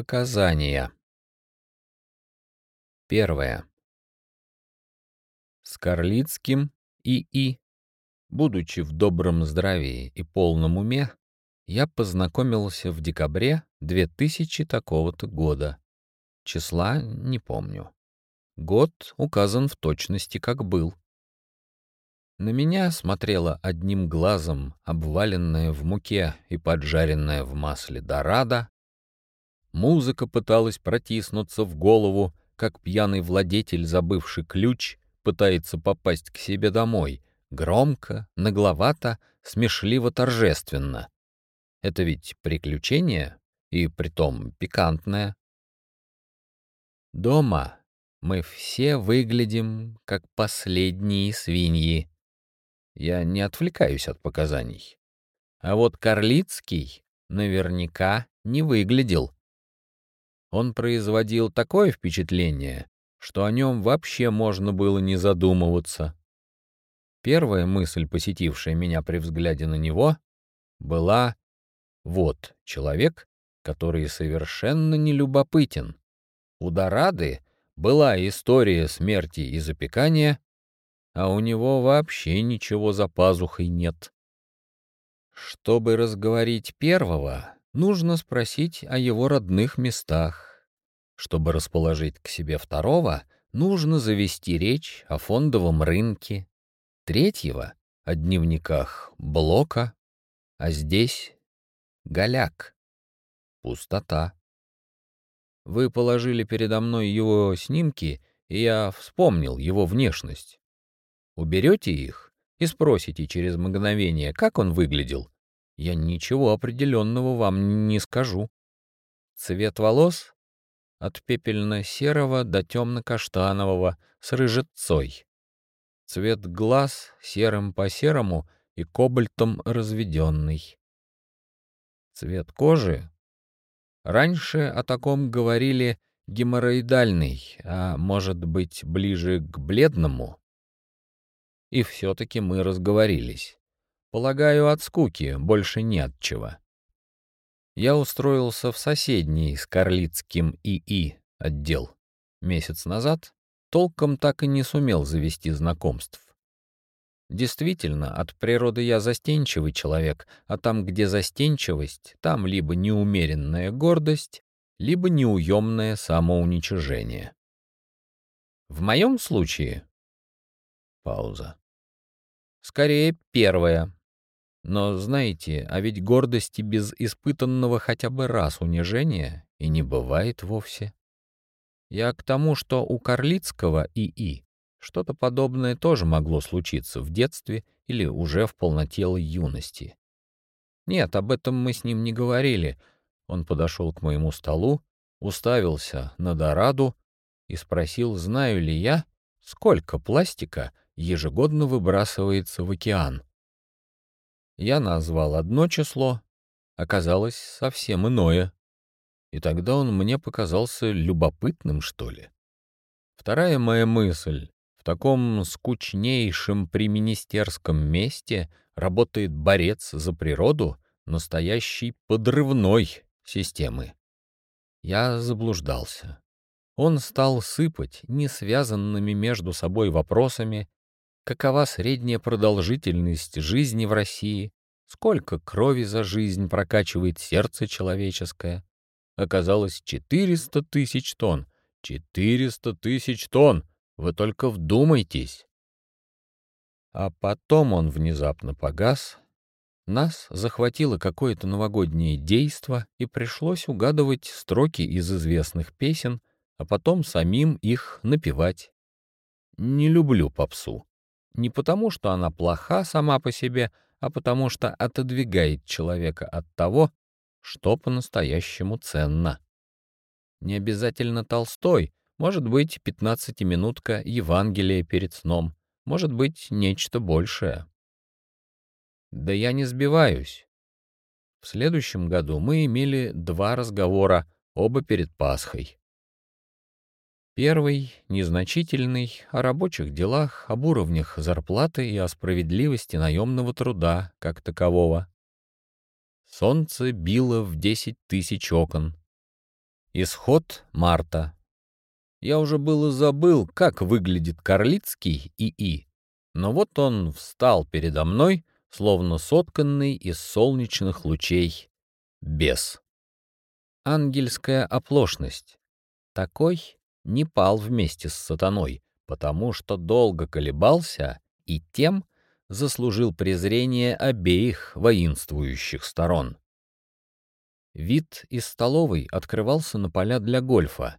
Показания. Первое. С Карлицким И.И., будучи в добром здравии и полном уме, я познакомился в декабре 2000 такого-то года. Числа не помню. Год указан в точности, как был. На меня смотрела одним глазом обваленная в муке и поджаренная в масле дорада. Музыка пыталась протиснуться в голову, как пьяный владетель, забывший ключ, пытается попасть к себе домой. Громко, нагловато, смешливо-торжественно. Это ведь приключение, и притом пикантное. Дома мы все выглядим, как последние свиньи. Я не отвлекаюсь от показаний. А вот Карлицкий наверняка не выглядел. Он производил такое впечатление, что о нем вообще можно было не задумываться. Первая мысль, посетившая меня при взгляде на него, была «Вот человек, который совершенно не любопытен. У Дорады была история смерти и запекания, а у него вообще ничего за пазухой нет. Чтобы разговорить первого, нужно спросить о его родных местах. Чтобы расположить к себе второго, нужно завести речь о фондовом рынке. Третьего — о дневниках Блока, а здесь — голяк, пустота. Вы положили передо мной его снимки, и я вспомнил его внешность. Уберете их и спросите через мгновение, как он выглядел, я ничего определенного вам не скажу. Цвет волос от пепельно-серого до темно-каштанового с рыжецой. Цвет глаз серым по серому и кобальтом разведенный. Цвет кожи. Раньше о таком говорили геморроидальный, а может быть ближе к бледному. И все-таки мы разговорились. Полагаю, от скуки больше не от чего. Я устроился в соседний с Карлицким ИИ отдел. Месяц назад толком так и не сумел завести знакомств. Действительно, от природы я застенчивый человек, а там, где застенчивость, там либо неумеренная гордость, либо неуемное самоуничижение. В моем случае... Пауза. Скорее, первое. Но знаете, а ведь гордости без испытанного хотя бы раз унижения и не бывает вовсе. Я к тому, что у Карлицкого ИИ что-то подобное тоже могло случиться в детстве или уже в полнотелой юности. Нет, об этом мы с ним не говорили. Он подошел к моему столу, уставился на Дораду и спросил, знаю ли я, сколько пластика ежегодно выбрасывается в океан. Я назвал одно число, оказалось совсем иное. И тогда он мне показался любопытным, что ли. Вторая моя мысль. В таком скучнейшем преминистерском месте работает борец за природу настоящей подрывной системы. Я заблуждался. Он стал сыпать несвязанными между собой вопросами какова средняя продолжительность жизни в России, сколько крови за жизнь прокачивает сердце человеческое. Оказалось 400 тысяч тонн. 400 тысяч тонн! Вы только вдумайтесь! А потом он внезапно погас. Нас захватило какое-то новогоднее действо, и пришлось угадывать строки из известных песен, а потом самим их напевать. Не люблю попсу. Не потому, что она плоха сама по себе, а потому что отодвигает человека от того, что по-настоящему ценно. Не обязательно Толстой, может быть, пятнадцатиминутка Евангелия перед сном, может быть, нечто большее. Да я не сбиваюсь. В следующем году мы имели два разговора, оба перед Пасхой. Первый, незначительный, о рабочих делах, об уровнях зарплаты и о справедливости наемного труда как такового. Солнце било в десять тысяч окон. Исход марта. Я уже было забыл, как выглядит Карлицкий ИИ, но вот он встал передо мной, словно сотканный из солнечных лучей, бес. Ангельская оплошность. Такой не пал вместе с сатаной, потому что долго колебался и тем заслужил презрение обеих воинствующих сторон. Вид из столовой открывался на поля для гольфа.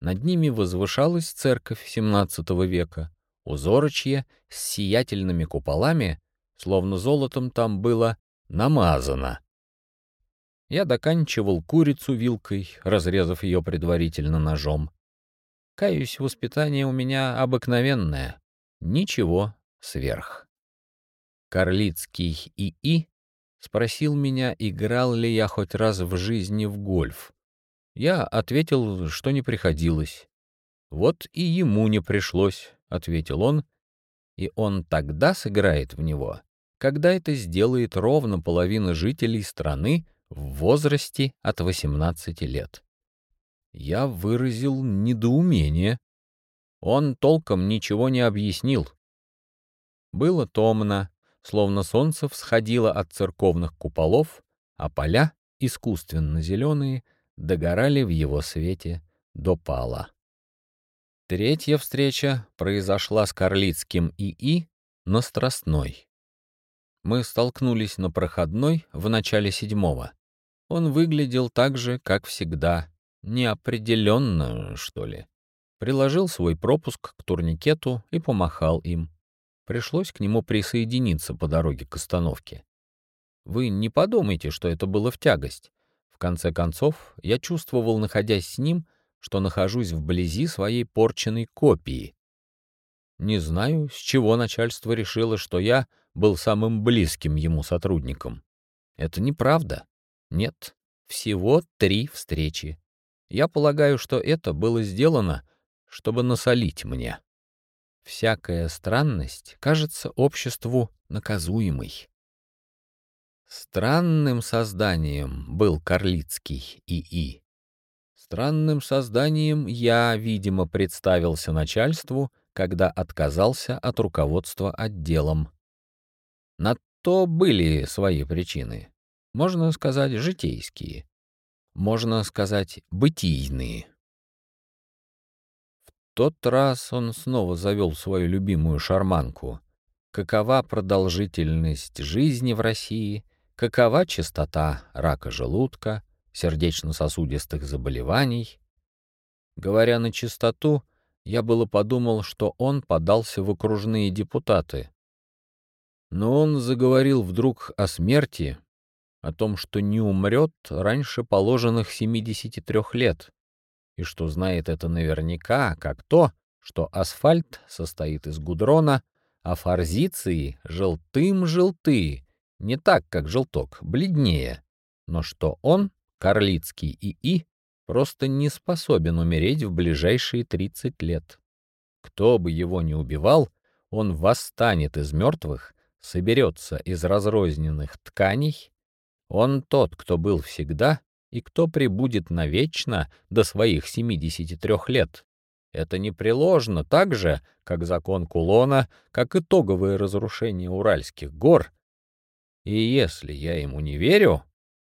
Над ними возвышалась церковь XVII века, узорочье с сиятельными куполами, словно золотом там было намазано. Я доканчивал курицу вилкой, разрезав ее предварительно ножом. Каюсь, воспитание у меня обыкновенное, ничего сверх. Карлицкий ИИ спросил меня, играл ли я хоть раз в жизни в гольф. Я ответил, что не приходилось. «Вот и ему не пришлось», — ответил он, и он тогда сыграет в него, когда это сделает ровно половина жителей страны в возрасте от 18 лет. Я выразил недоумение. Он толком ничего не объяснил. Было томно, словно солнце всходило от церковных куполов, а поля, искусственно зеленые, догорали в его свете до пала. Третья встреча произошла с Карлицким ИИ на Страстной. Мы столкнулись на проходной в начале седьмого. Он выглядел так же, как всегда, неопределенно, что ли. Приложил свой пропуск к турникету и помахал им. Пришлось к нему присоединиться по дороге к остановке. Вы не подумайте, что это было в тягость. В конце концов, я чувствовал, находясь с ним, что нахожусь вблизи своей порченной копии. Не знаю, с чего начальство решило, что я был самым близким ему сотрудником. Это неправда. Нет, всего три встречи. Я полагаю, что это было сделано, чтобы насолить мне. Всякая странность кажется обществу наказуемой. Странным созданием был Карлицкий ИИ. Странным созданием я, видимо, представился начальству, когда отказался от руководства отделом. На то были свои причины. Можно сказать, житейские. Можно сказать, бытийные тот раз он снова завел свою любимую шарманку. Какова продолжительность жизни в России, какова частота рака желудка, сердечно-сосудистых заболеваний. Говоря на чистоту, я было подумал, что он подался в окружные депутаты. Но он заговорил вдруг о смерти, о том, что не умрет раньше положенных 73 лет и что знает это наверняка, как то, что асфальт состоит из гудрона, а форзиции желтым-желты, не так, как желток, бледнее, но что он, Карлицкий ИИ, просто не способен умереть в ближайшие 30 лет. Кто бы его ни убивал, он восстанет из мертвых, соберется из разрозненных тканей. Он тот, кто был всегда и кто прибудет навечно до своих 73 лет. Это непреложно так же, как закон Кулона, как итоговое разрушение Уральских гор. И если я ему не верю,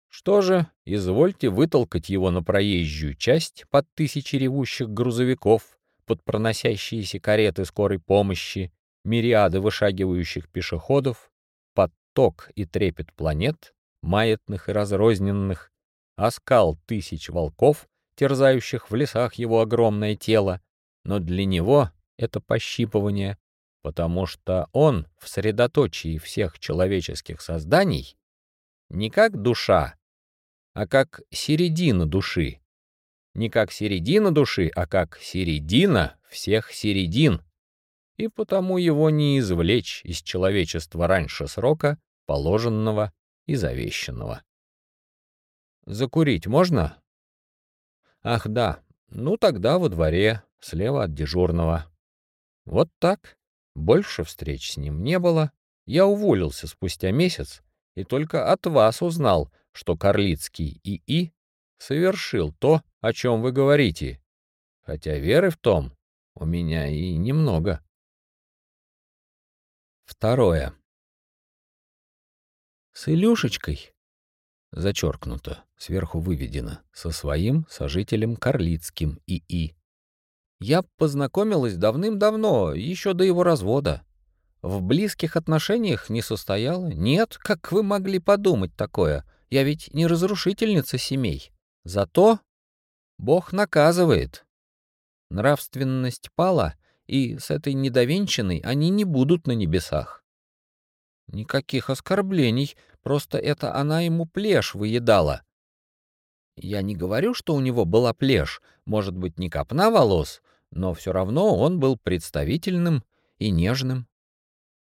что же, извольте вытолкать его на проезжую часть под тысячи ревущих грузовиков, под проносящиеся кареты скорой помощи, мириады вышагивающих пешеходов, поток и трепет планет, маятных и разрозненных, оскал тысяч волков, терзающих в лесах его огромное тело, но для него это пощипывание, потому что он в средоточии всех человеческих созданий не как душа, а как середина души. Не как середина души, а как середина всех середин. И потому его не извлечь из человечества раньше срока, положенного и завещанного. Закурить можно? Ах, да. Ну, тогда во дворе, слева от дежурного. Вот так. Больше встреч с ним не было. Я уволился спустя месяц и только от вас узнал, что Карлицкий ИИ совершил то, О чем вы говорите? Хотя веры в том у меня и немного. Второе. С Илюшечкой, зачеркнуто, сверху выведено, со своим сожителем Карлицким ИИ. Я познакомилась давным-давно, еще до его развода. В близких отношениях не состояла. Нет, как вы могли подумать такое? Я ведь не разрушительница семей. Зато Бог наказывает. Нравственность пала, и с этой недовенчиной они не будут на небесах. Никаких оскорблений, просто это она ему плешь выедала. Я не говорю, что у него была плешь, может быть, не копна волос, но все равно он был представительным и нежным.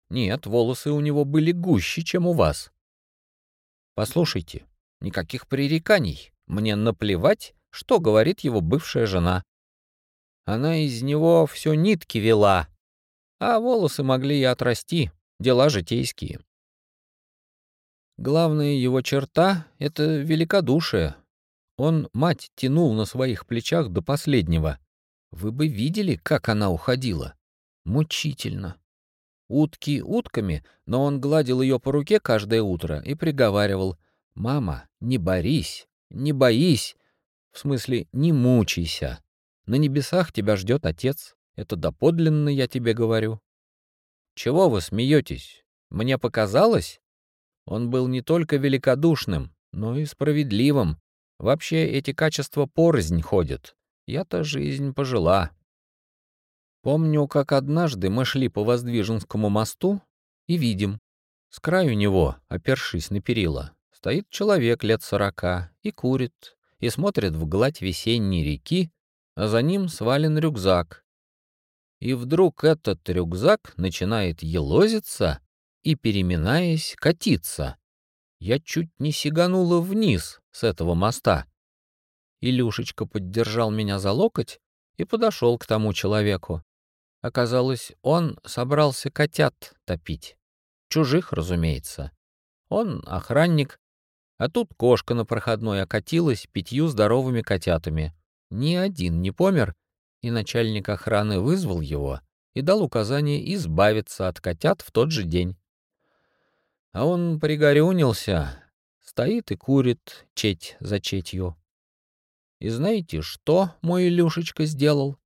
Нет, волосы у него были гуще, чем у вас. Послушайте, никаких пререканий. Мне наплевать, что говорит его бывшая жена. Она из него все нитки вела, а волосы могли и отрасти, дела житейские. Главная его черта — это великодушие. Он мать тянул на своих плечах до последнего. Вы бы видели, как она уходила. Мучительно. Утки утками, но он гладил ее по руке каждое утро и приговаривал «Мама, не борись, не боись, в смысле не мучайся. На небесах тебя ждет Отец, это доподлинно я тебе говорю». «Чего вы смеетесь? Мне показалось?» Он был не только великодушным, но и справедливым. Вообще эти качества порознь ходят. Я-то жизнь пожила. Помню, как однажды мы шли по Воздвиженскому мосту и видим, с краю него, опершись на перила, стоит человек лет сорока и курит, и смотрит в гладь весенней реки, а за ним свален рюкзак. И вдруг этот рюкзак начинает елозиться и, переминаясь, катиться. Я чуть не сиганула вниз с этого моста. Илюшечка поддержал меня за локоть и подошел к тому человеку. Оказалось, он собрался котят топить. Чужих, разумеется. Он охранник, а тут кошка на проходной окатилась пятью здоровыми котятами. Ни один не помер, и начальник охраны вызвал его и дал указание избавиться от котят в тот же день. А он пригорюнился, стоит и курит четь за четью. И знаете, что мой Илюшечка сделал?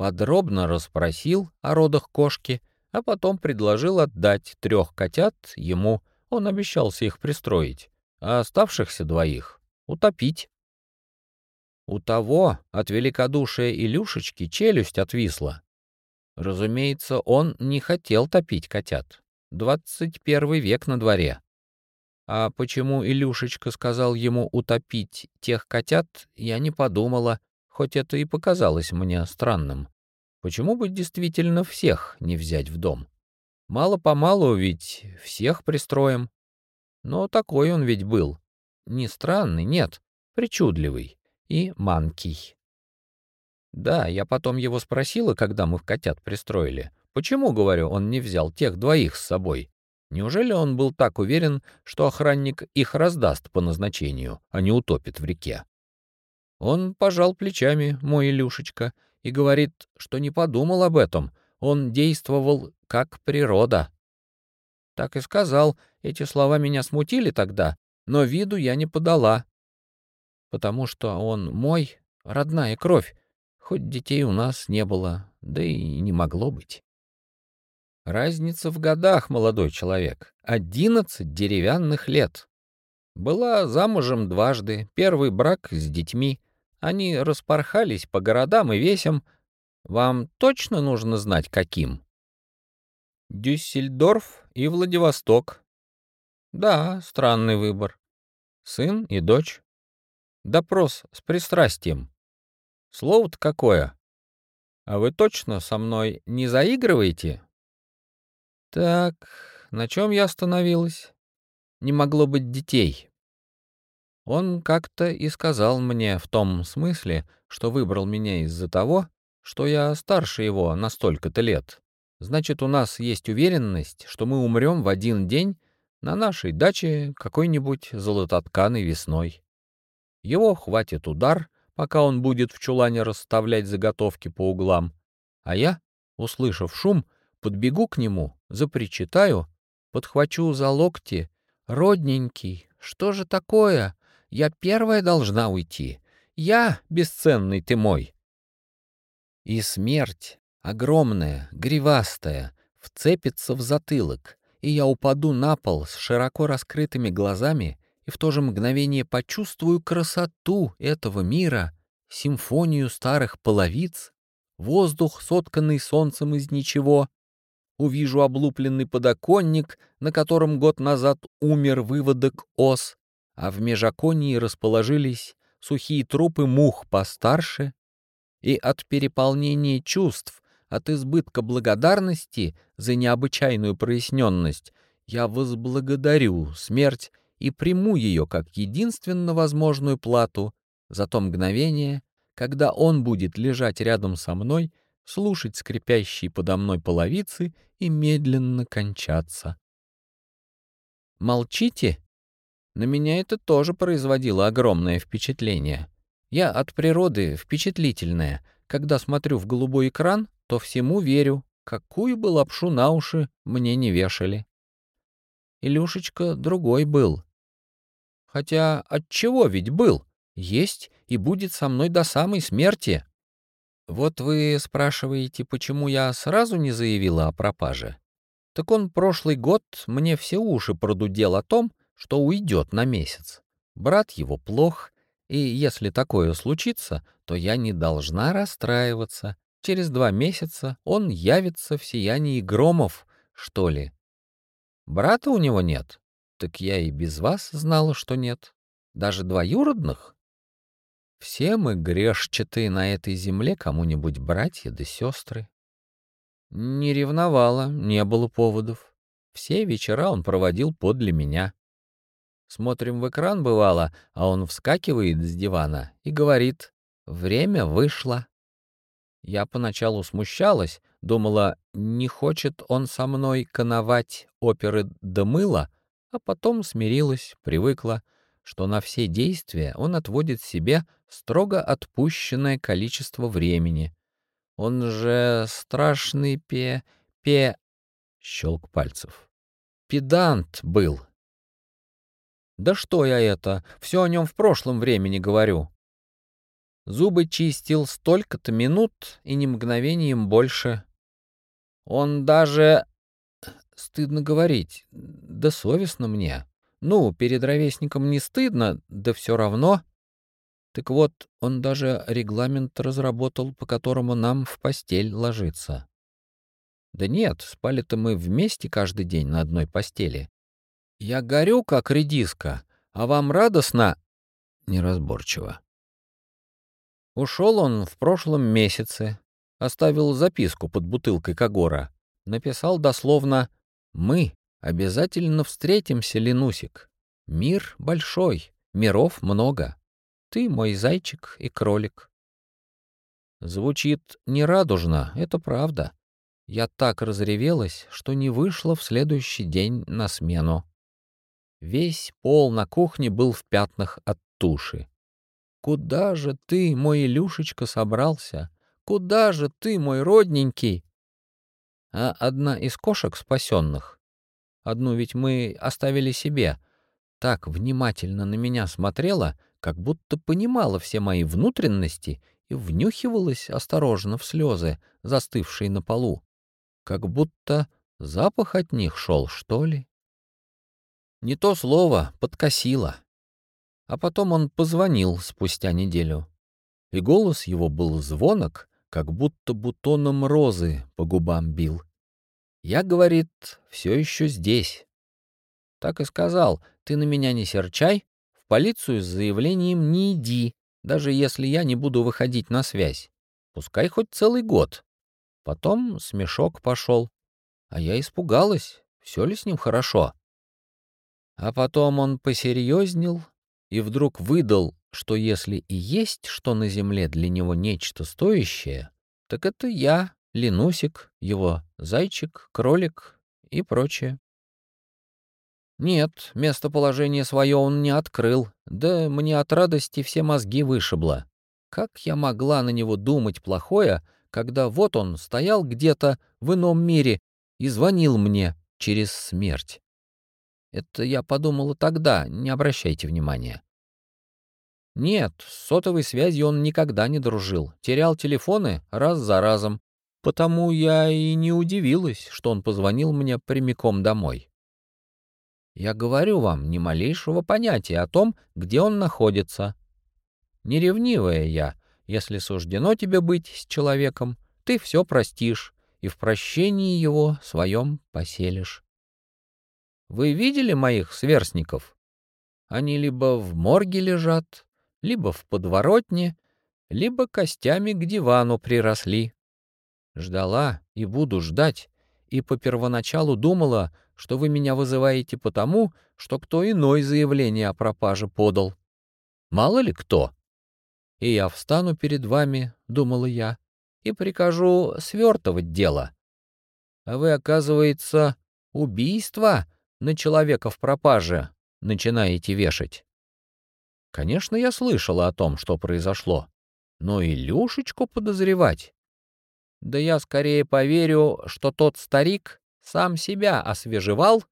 подробно расспросил о родах кошки, а потом предложил отдать трех котят ему, он обещался их пристроить, а оставшихся двоих утопить. У того от великодушия Илюшечки челюсть отвисла. Разумеется, он не хотел топить котят. Двадцать первый век на дворе. А почему Илюшечка сказал ему утопить тех котят, я не подумала, хоть это и показалось мне странным. Почему бы действительно всех не взять в дом? Мало-помалу ведь всех пристроим. Но такой он ведь был. Не странный, нет, причудливый и манкий. Да, я потом его спросила, когда мы в котят пристроили. Почему, говорю, он не взял тех двоих с собой? Неужели он был так уверен, что охранник их раздаст по назначению, а не утопит в реке? Он пожал плечами, мой Илюшечка, и говорит, что не подумал об этом. Он действовал как природа. Так и сказал, эти слова меня смутили тогда, но виду я не подала. Потому что он мой, родная кровь, хоть детей у нас не было, да и не могло быть. Разница в годах, молодой человек. Одиннадцать деревянных лет. Была замужем дважды, первый брак с детьми, они распорхались по городам и весям. Вам точно нужно знать, каким? Дюссельдорф и Владивосток. Да, странный выбор. Сын и дочь. Допрос с пристрастием. Слово-то какое? А вы точно со мной не заигрываете? Так, на чем я остановилась? Не могло быть детей. Он как-то и сказал мне в том смысле, что выбрал меня из-за того, что я старше его на столько-то лет. Значит, у нас есть уверенность, что мы умрем в один день на нашей даче какой-нибудь золототканой весной. Его хватит удар, пока он будет в чулане расставлять заготовки по углам. А я, услышав шум, подбегу к нему, запричитаю, подхвачу за локти. «Родненький, что же такое? Я первая должна уйти. Я, бесценный ты мой!» И смерть, огромная, гривастая, вцепится в затылок, и я упаду на пол с широко раскрытыми глазами и в то же мгновение почувствую красоту этого мира, симфонию старых половиц, воздух, сотканный солнцем из ничего, увижу облупленный подоконник, на котором год назад умер выводок ос, а в межоконии расположились сухие трупы мух постарше, и от переполнения чувств, от избытка благодарности за необычайную проясненность, я возблагодарю смерть и приму ее как единственно возможную плату за то мгновение, когда он будет лежать рядом со мной, слушать скрипящие подо мной половицы и медленно кончаться. Молчите? На меня это тоже производило огромное впечатление. Я от природы впечатлительная. Когда смотрю в голубой экран, то всему верю, какую бы лапшу на уши мне не вешали. Илюшечка другой был. Хотя от чего ведь был? Есть и будет со мной до самой смерти. Вот вы спрашиваете, почему я сразу не заявила о пропаже? Так он прошлый год мне все уши продудел о том, что уйдет на месяц. Брат его плох, и если такое случится, то я не должна расстраиваться. Через два месяца он явится в сиянии громов, что ли. Брата у него нет? Так я и без вас знала, что нет. Даже двоюродных? Все мы грешчатые на этой земле кому-нибудь братья да сестры. Не ревновала, не было поводов. Все вечера он проводил подле меня. Смотрим в экран, бывало, а он вскакивает с дивана и говорит «Время вышло». Я поначалу смущалась, думала, не хочет он со мной коновать оперы до мыла, а потом смирилась, привыкла, что на все действия он отводит себе строго отпущенное количество времени. Он же страшный пе... пе... Щелк пальцев. Педант был. Да что я это, все о нем в прошлом времени говорю. Зубы чистил столько-то минут и ни мгновением больше. Он даже... Стыдно говорить, да совестно мне. Ну, перед ровесником не стыдно, да все равно. Так вот, он даже регламент разработал, по которому нам в постель ложиться. Да нет, спали-то мы вместе каждый день на одной постели. Я горю, как редиска, а вам радостно... Неразборчиво. Ушел он в прошлом месяце, оставил записку под бутылкой Кагора. Написал дословно «Мы обязательно встретимся, Ленусик. Мир большой, миров много». Ты мой зайчик и кролик. Звучит нерадужно, это правда. Я так разревелась, что не вышла в следующий день на смену. Весь пол на кухне был в пятнах от туши. Куда же ты, мой Илюшечка, собрался? Куда же ты, мой родненький? А одна из кошек спасенных, одну ведь мы оставили себе, так внимательно на меня смотрела — как будто понимала все мои внутренности и внюхивалась осторожно в слезы, застывшие на полу. Как будто запах от них шел, что ли? Не то слово подкосило. А потом он позвонил спустя неделю. И голос его был звонок, как будто бутоном розы по губам бил. Я, говорит, все еще здесь. Так и сказал, ты на меня не серчай, полицию с заявлением не иди, даже если я не буду выходить на связь. Пускай хоть целый год. Потом смешок пошел. А я испугалась, все ли с ним хорошо. А потом он посерьезнел и вдруг выдал, что если и есть что на земле для него нечто стоящее, так это я, Ленусик, его зайчик, кролик и прочее. Нет, местоположение свое он не открыл, да мне от радости все мозги вышибло. Как я могла на него думать плохое, когда вот он стоял где-то в ином мире и звонил мне через смерть? Это я подумала тогда, не обращайте внимания. Нет, с сотовой связью он никогда не дружил, терял телефоны раз за разом, потому я и не удивилась, что он позвонил мне прямиком домой. Я говорю вам ни малейшего понятия о том, где он находится. Неревнивая я, если суждено тебе быть с человеком, ты все простишь и в прощении его своем поселишь. Вы видели моих сверстников? Они либо в морге лежат, либо в подворотне, либо костями к дивану приросли. Ждала и буду ждать, и по первоначалу думала, что вы меня вызываете потому, что кто иной заявление о пропаже подал. Мало ли кто. И я встану перед вами, думала я, и прикажу свертывать дело. А вы, оказывается, убийство на человека в пропаже начинаете вешать. Конечно, я слышала о том, что произошло, но Илюшечку подозревать. Да я скорее поверю, что тот старик сам себя освежевал,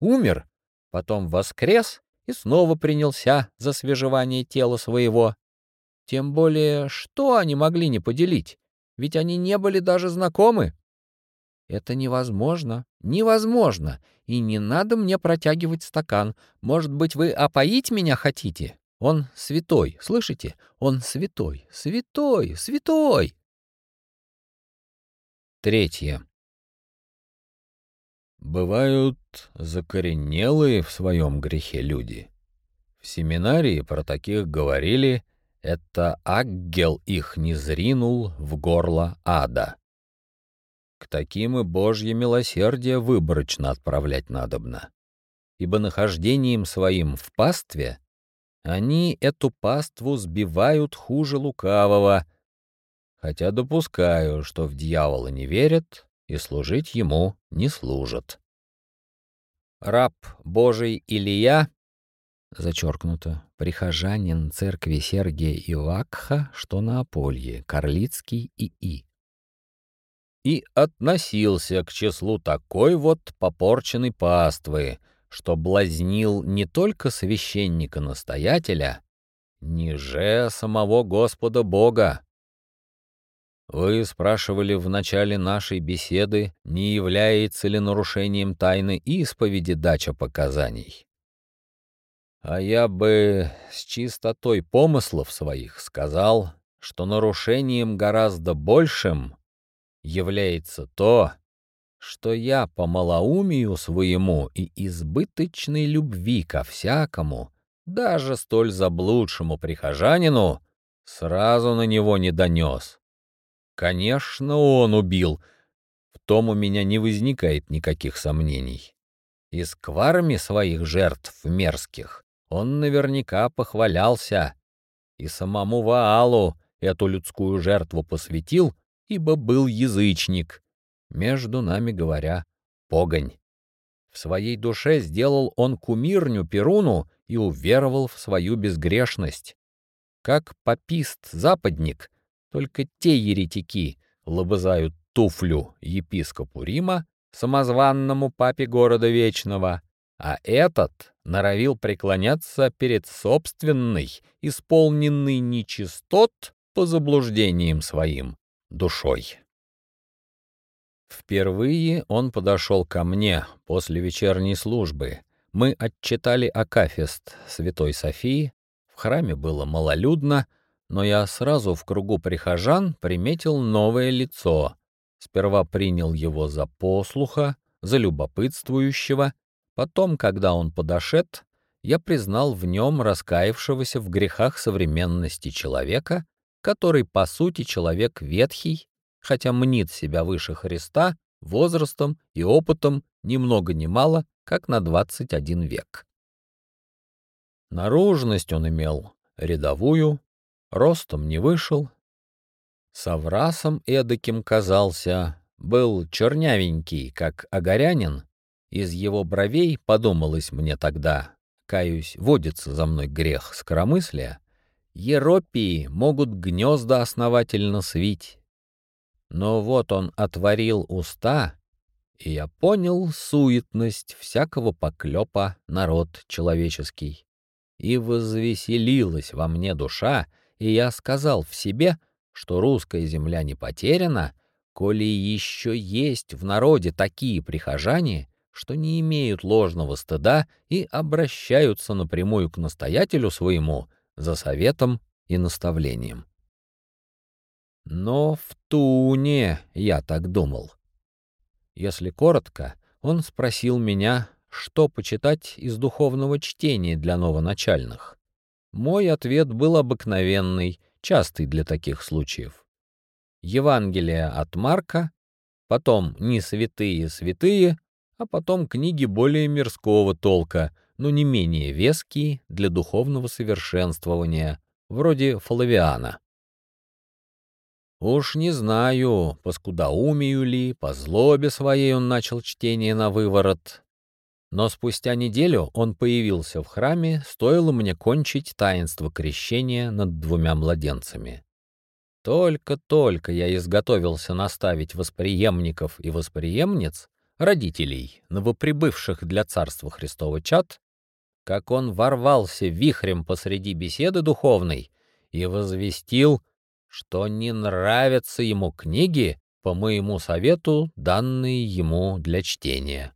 умер, потом воскрес и снова принялся за свежевание тела своего. Тем более, что они могли не поделить? Ведь они не были даже знакомы. Это невозможно, невозможно, и не надо мне протягивать стакан. Может быть, вы опоить меня хотите? Он святой, слышите? Он святой, святой, святой. Третье. Бывают закоренелые в своем грехе люди. В семинарии про таких говорили, это ангел их не зринул в горло ада. К таким и Божье милосердие выборочно отправлять надобно, ибо нахождением своим в пастве они эту паству сбивают хуже лукавого, хотя допускаю, что в дьявола не верят и служить ему не служат. Раб Божий Илья, зачеркнуто, прихожанин церкви Сергия Ивакха, что на Аполье, Карлицкий ИИ и относился к числу такой вот попорченной паствы, что блазнил не только священника-настоятеля, ниже самого Господа Бога. Вы спрашивали в начале нашей беседы, не является ли нарушением тайны исповеди дача показаний. А я бы с чистотой помыслов своих сказал, что нарушением гораздо большим является то, что я по малоумию своему и избыточной любви ко всякому, даже столь заблудшему прихожанину, сразу на него не донес. Конечно, он убил, в том у меня не возникает никаких сомнений. И с кварами своих жертв мерзких он наверняка похвалялся, и самому Ваалу эту людскую жертву посвятил ибо был язычник, между нами говоря, погонь. В своей душе сделал он кумирню Перуну и уверовал в свою безгрешность. Как попист-западник, только те еретики лобызают туфлю епископу Рима, самозванному папе города Вечного, а этот норовил преклоняться перед собственной, исполненной нечистот по заблуждениям своим, душой. Впервые он подошел ко мне после вечерней службы. Мы отчитали Акафист Святой Софии. В храме было малолюдно, но я сразу в кругу прихожан приметил новое лицо. Сперва принял его за послуха, за любопытствующего. Потом, когда он подошед, я признал в нем раскаявшегося в грехах современности человека, который, по сути, человек ветхий, хотя мнит себя выше Христа возрастом и опытом ни много ни мало, как на 21 век. Наружность он имел рядовую, ростом не вышел, соврасом эдаким казался, был чернявенький, как огорянин, из его бровей, подумалось мне тогда, каюсь, водится за мной грех скоромыслия, Еропии могут гнезда основательно свить. Но вот он отворил уста, и я понял суетность всякого поклепа народ человеческий. И возвеселилась во мне душа, и я сказал в себе, что русская земля не потеряна, коли еще есть в народе такие прихожане, что не имеют ложного стыда и обращаются напрямую к настоятелю своему за советом и наставлением. Но в Туне я так думал. Если коротко, он спросил меня, что почитать из духовного чтения для новоначальных. Мой ответ был обыкновенный, частый для таких случаев. Евангелие от Марка, потом «Не святые святые», а потом книги более мирского толка, но не менее веские для духовного совершенствования, вроде Флавиана. Уж не знаю, по скудоумию ли, по злобе своей он начал чтение на выворот. Но спустя неделю он появился в храме, стоило мне кончить таинство крещения над двумя младенцами. Только-только я изготовился наставить восприемников и восприемниц, родителей, новоприбывших для Царства Христова чад, как он ворвался вихрем посреди беседы духовной и возвестил, что не нравятся ему книги, по моему совету, данные ему для чтения.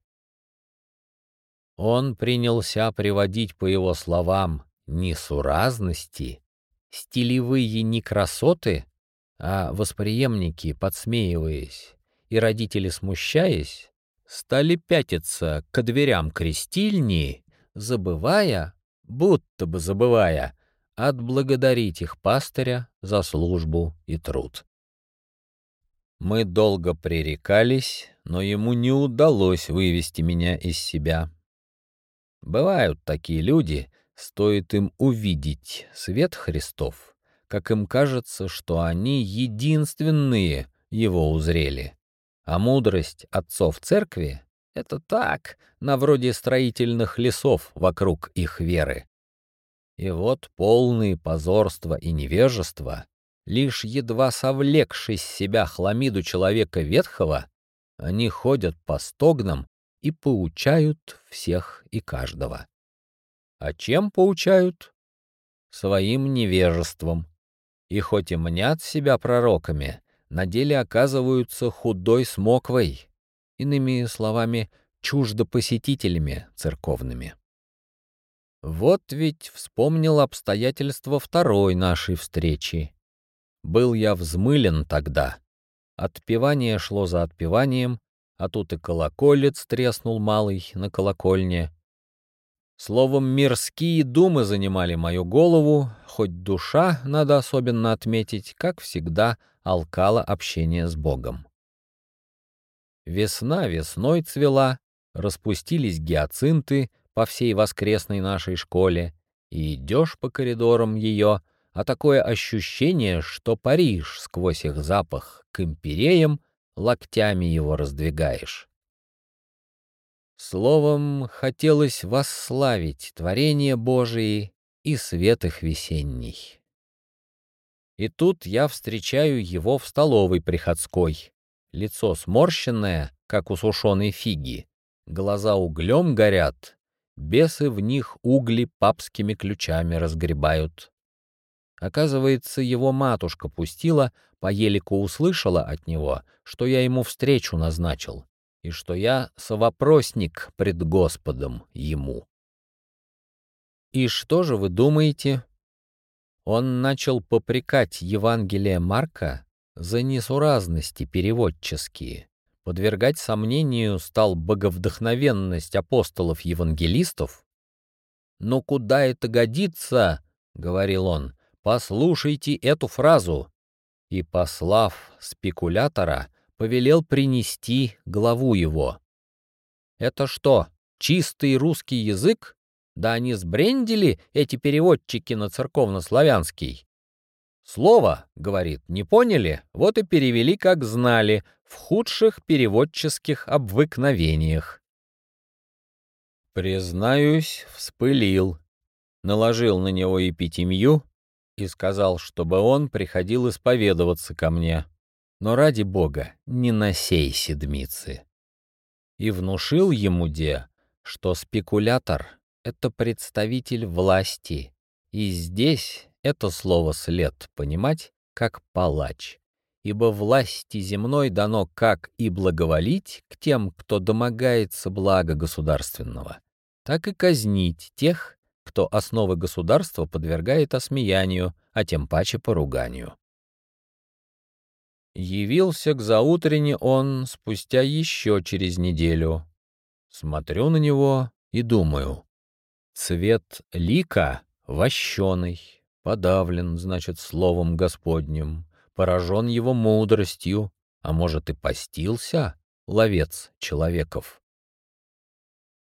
Он принялся приводить, по его словам, несуразности, стилевые некрасоты, а восприемники, подсмеиваясь, и родители, смущаясь, стали пятиться к дверям крестильни, забывая, будто бы забывая, отблагодарить их пастыря за службу и труд. Мы долго пререкались, но ему не удалось вывести меня из себя. Бывают такие люди, стоит им увидеть свет Христов, как им кажется, что они единственные его узрели. А мудрость отцов церкви — это так, на вроде строительных лесов вокруг их веры. И вот полные позорства и невежества, лишь едва совлекшись себя хламиду человека ветхого, они ходят по стогнам и поучают всех и каждого. А чем поучают? Своим невежеством. И хоть и мнят себя пророками, на деле оказываются худой смоквой, иными словами, чуждопосетителями церковными. Вот ведь вспомнил обстоятельства второй нашей встречи. Был я взмылен тогда. Отпевание шло за отпеванием, а тут и колоколец треснул малый на колокольне. Словом, мирские думы занимали мою голову, хоть душа, надо особенно отметить, как всегда, алкала общение с Богом. Весна весной цвела, распустились гиацинты по всей воскресной нашей школе, и идешь по коридорам ее, а такое ощущение, что Париж сквозь их запах к империям локтями его раздвигаешь. Словом, хотелось восславить творение Божие и свет их весенний. И тут я встречаю его в столовой приходской. Лицо сморщенное, как у сушеной фиги. Глаза углем горят. Бесы в них угли папскими ключами разгребают. Оказывается, его матушка пустила, по елику услышала от него, что я ему встречу назначил, и что я совопросник пред Господом ему. И что же вы думаете? Он начал попрекать Евангелие Марка за несуразности переводческие, подвергать сомнению стал боговдохновенность апостолов-евангелистов. «Но куда это годится?» — говорил он. Послушайте эту фразу. И, послав спекулятора, повелел принести главу его. Это что, чистый русский язык? Да они сбрендили, эти переводчики на церковно-славянский. Слово, говорит, не поняли, вот и перевели, как знали, в худших переводческих обвыкновениях. Признаюсь, вспылил. Наложил на него эпитемью, и сказал, чтобы он приходил исповедоваться ко мне, но ради бога не на сей седмицы. И внушил ему де, что спекулятор — это представитель власти, и здесь это слово след понимать как палач, ибо власти земной дано как и благоволить к тем, кто домогается блага государственного, так и казнить тех, кто основы государства подвергает осмеянию, а тем паче поруганию. Явился к заутрене он спустя еще через неделю. Смотрю на него и думаю. Цвет лика вощеный, подавлен, значит, словом Господним, поражен его мудростью, а может и постился, ловец человеков.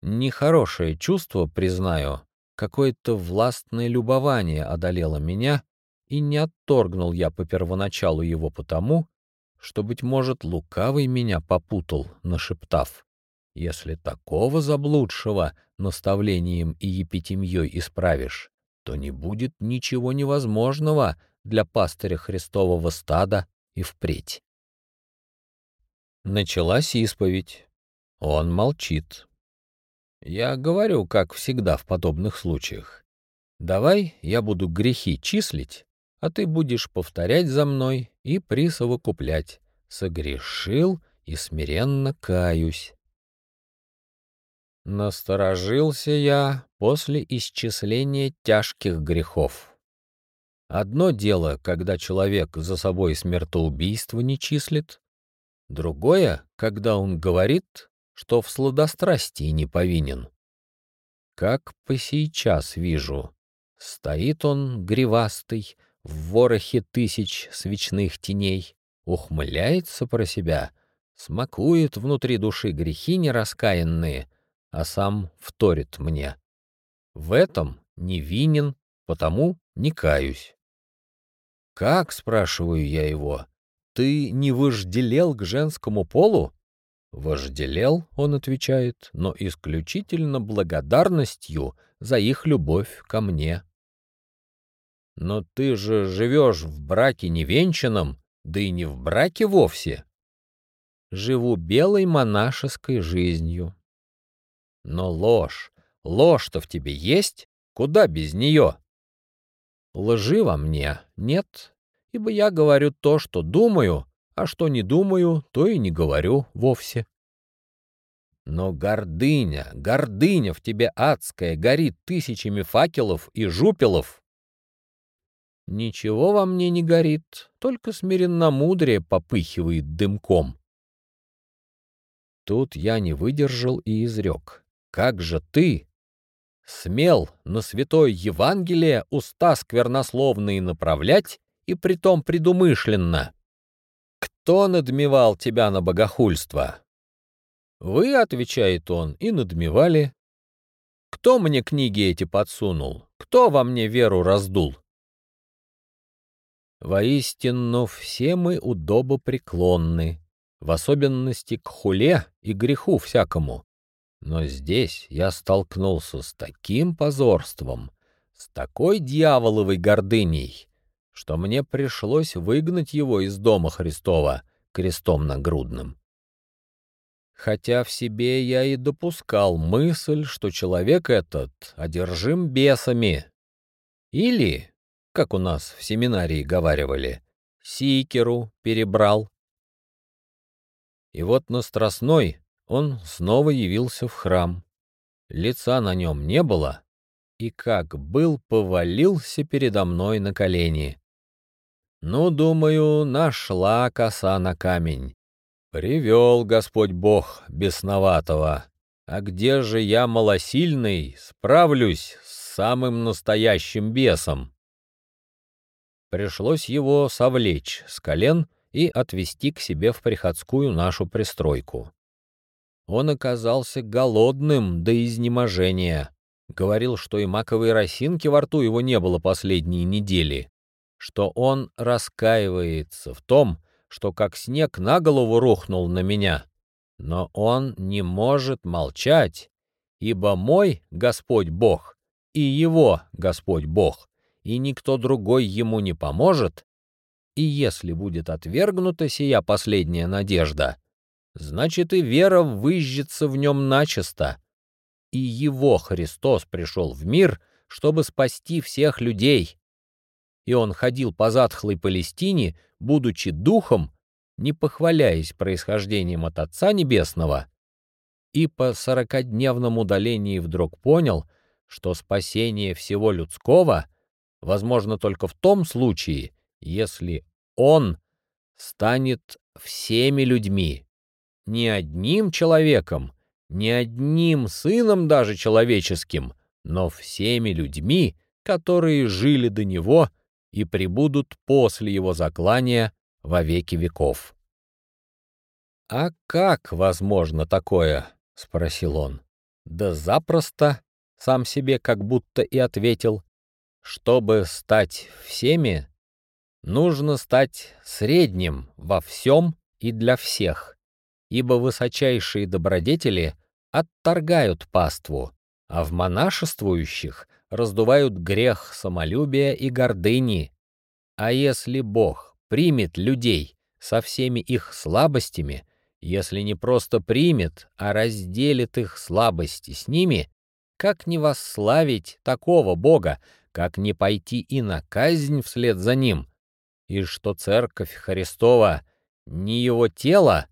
Нехорошее чувство, признаю, какое-то властное любование одолело меня, и не отторгнул я по первоначалу его потому, что, быть может, лукавый меня попутал, нашептав. Если такого заблудшего наставлением и епитемьей исправишь, то не будет ничего невозможного для пастыря Христового стада и впредь. Началась исповедь. Он молчит. Я говорю, как всегда в подобных случаях. Давай я буду грехи числить, а ты будешь повторять за мной и присовокуплять. Согрешил и смиренно каюсь. Насторожился я после исчисления тяжких грехов. Одно дело, когда человек за собой смертоубийство не числит, другое, когда он говорит, что в сладострастии не повинен. Как по сейчас вижу, стоит он гривастый в ворохе тысяч свечных теней, ухмыляется про себя, смакует внутри души грехи нераскаянные, а сам вторит мне. В этом невинен, потому не каюсь. «Как?» — спрашиваю я его. «Ты не вожделел к женскому полу?» «Вожделел», — он отвечает, — «но исключительно благодарностью за их любовь ко мне». «Но ты же живешь в браке невенчанном, да и не в браке вовсе». «Живу белой монашеской жизнью». «Но ложь, ложь-то в тебе есть? Куда без нее?» «Лжи во мне нет, ибо я говорю то, что думаю, а что не думаю, то и не говорю вовсе. Но гордыня, гордыня в тебе адская горит тысячами факелов и жупелов. Ничего во мне не горит, только смиренно-мудрее попыхивает дымком. Тут я не выдержал и изрек. Как же ты, смел на святое Евангелие уста сквернословные направлять и притом предумышленно? Кто надмевал тебя на богохульство? Вы, — отвечает он, — и надмевали. Кто мне книги эти подсунул? Кто во мне веру раздул? Воистину, все мы удобопреклонны, в особенности к хуле и греху всякому. Но здесь я столкнулся с таким позорством, с такой дьяволовой гордыней, что мне пришлось выгнать его из дома Христова крестом нагрудным. Хотя в себе я и допускал мысль, что человек этот одержим бесами. Или, как у нас в семинарии говаривали, сикеру перебрал. И вот на Страстной он снова явился в храм. Лица на нем не было, и как был, повалился передо мной на колени. Ну, думаю, нашла коса на камень. Привел Господь Бог бесноватого. А где же я, малосильный, справлюсь с самым настоящим бесом? Пришлось его совлечь с колен и отвести к себе в приходскую нашу пристройку. Он оказался голодным до изнеможения. Говорил, что и маковой росинки во рту его не было последние недели что он раскаивается в том, что как снег на голову рухнул на меня. Но он не может молчать, ибо мой Господь Бог и его Господь Бог, и никто другой ему не поможет, и если будет отвергнута сия последняя надежда, значит и вера выжжется в нем начисто. И его Христос пришел в мир, чтобы спасти всех людей. И он ходил по затхлой Палестине, будучи духом, не похваляясь происхождением от Отца Небесного, и по сорокадневном удалении вдруг понял, что спасение всего людского возможно только в том случае, если он станет всеми людьми, не одним человеком, не одним сыном даже человеческим, но всеми людьми, которые жили до него и прибудут после его заклания во веки веков. «А как возможно такое?» — спросил он. «Да запросто», — сам себе как будто и ответил. «Чтобы стать всеми, нужно стать средним во всем и для всех, ибо высочайшие добродетели отторгают паству, а в монашествующих раздувают грех самолюбия и гордыни. А если Бог примет людей со всеми их слабостями, если не просто примет, а разделит их слабости с ними, как не восславить такого Бога, как не пойти и на казнь вслед за ним, и что церковь Христова не его тело,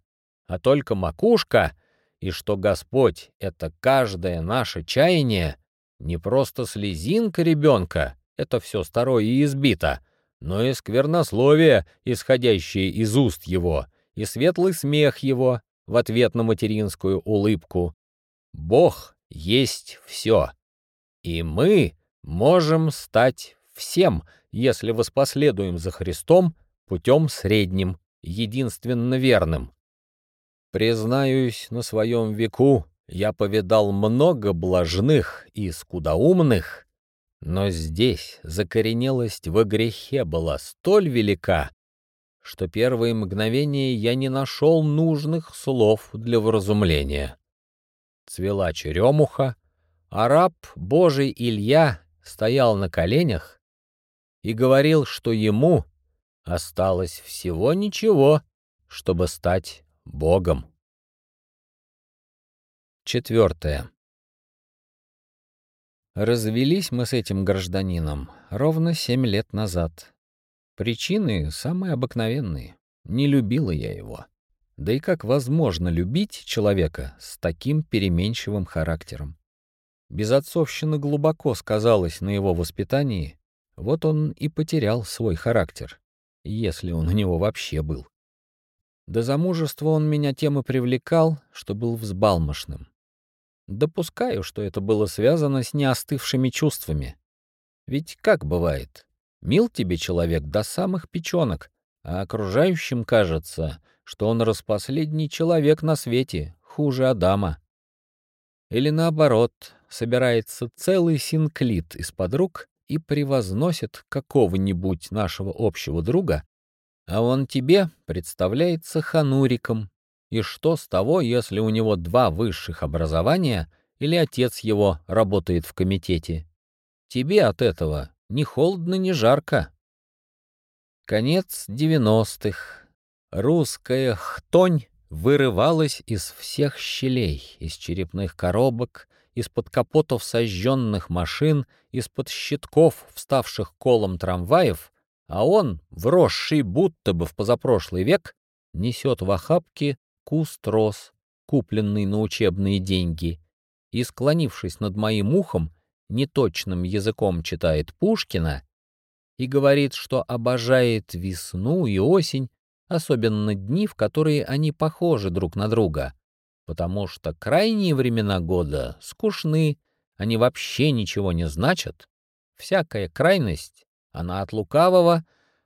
а только макушка, и что Господь — это каждое наше чаяние, не просто слезинка ребенка, это все старое и избито, но и сквернословие, исходящее из уст его, и светлый смех его в ответ на материнскую улыбку. Бог есть все, и мы можем стать всем, если воспоследуем за Христом путем средним, единственно верным. Признаюсь, на своем веку я повидал много блажных и скудоумных, но здесь закоренелость во грехе была столь велика, что первые мгновения я не нашел нужных слов для вразумления. Цвела черемуха, а раб Божий Илья стоял на коленях и говорил, что ему осталось всего ничего, чтобы стать Богом. Четвертое. Развелись мы с этим гражданином ровно семь лет назад. Причины самые обыкновенные. Не любила я его. Да и как возможно любить человека с таким переменчивым характером? Безотцовщина глубоко сказалась на его воспитании, вот он и потерял свой характер, если он у него вообще был. До замужества он меня тем и привлекал, что был взбалмошным. Допускаю, что это было связано с неостывшими чувствами. Ведь как бывает, мил тебе человек до самых печенок, а окружающим кажется, что он распоследний человек на свете, хуже Адама. Или наоборот, собирается целый синклит из подруг и превозносит какого-нибудь нашего общего друга, а он тебе представляется хануриком. И что с того, если у него два высших образования или отец его работает в комитете? Тебе от этого ни холодно, ни жарко. Конец девяностых. Русская хтонь вырывалась из всех щелей, из черепных коробок, из-под капотов сожженных машин, из-под щитков, вставших колом трамваев, а он, вросший будто бы в позапрошлый век, несет в охапке куст роз, купленный на учебные деньги, и, склонившись над моим ухом, неточным языком читает Пушкина и говорит, что обожает весну и осень, особенно дни, в которые они похожи друг на друга, потому что крайние времена года скучны, они вообще ничего не значат. Всякая крайность, она от лукавого,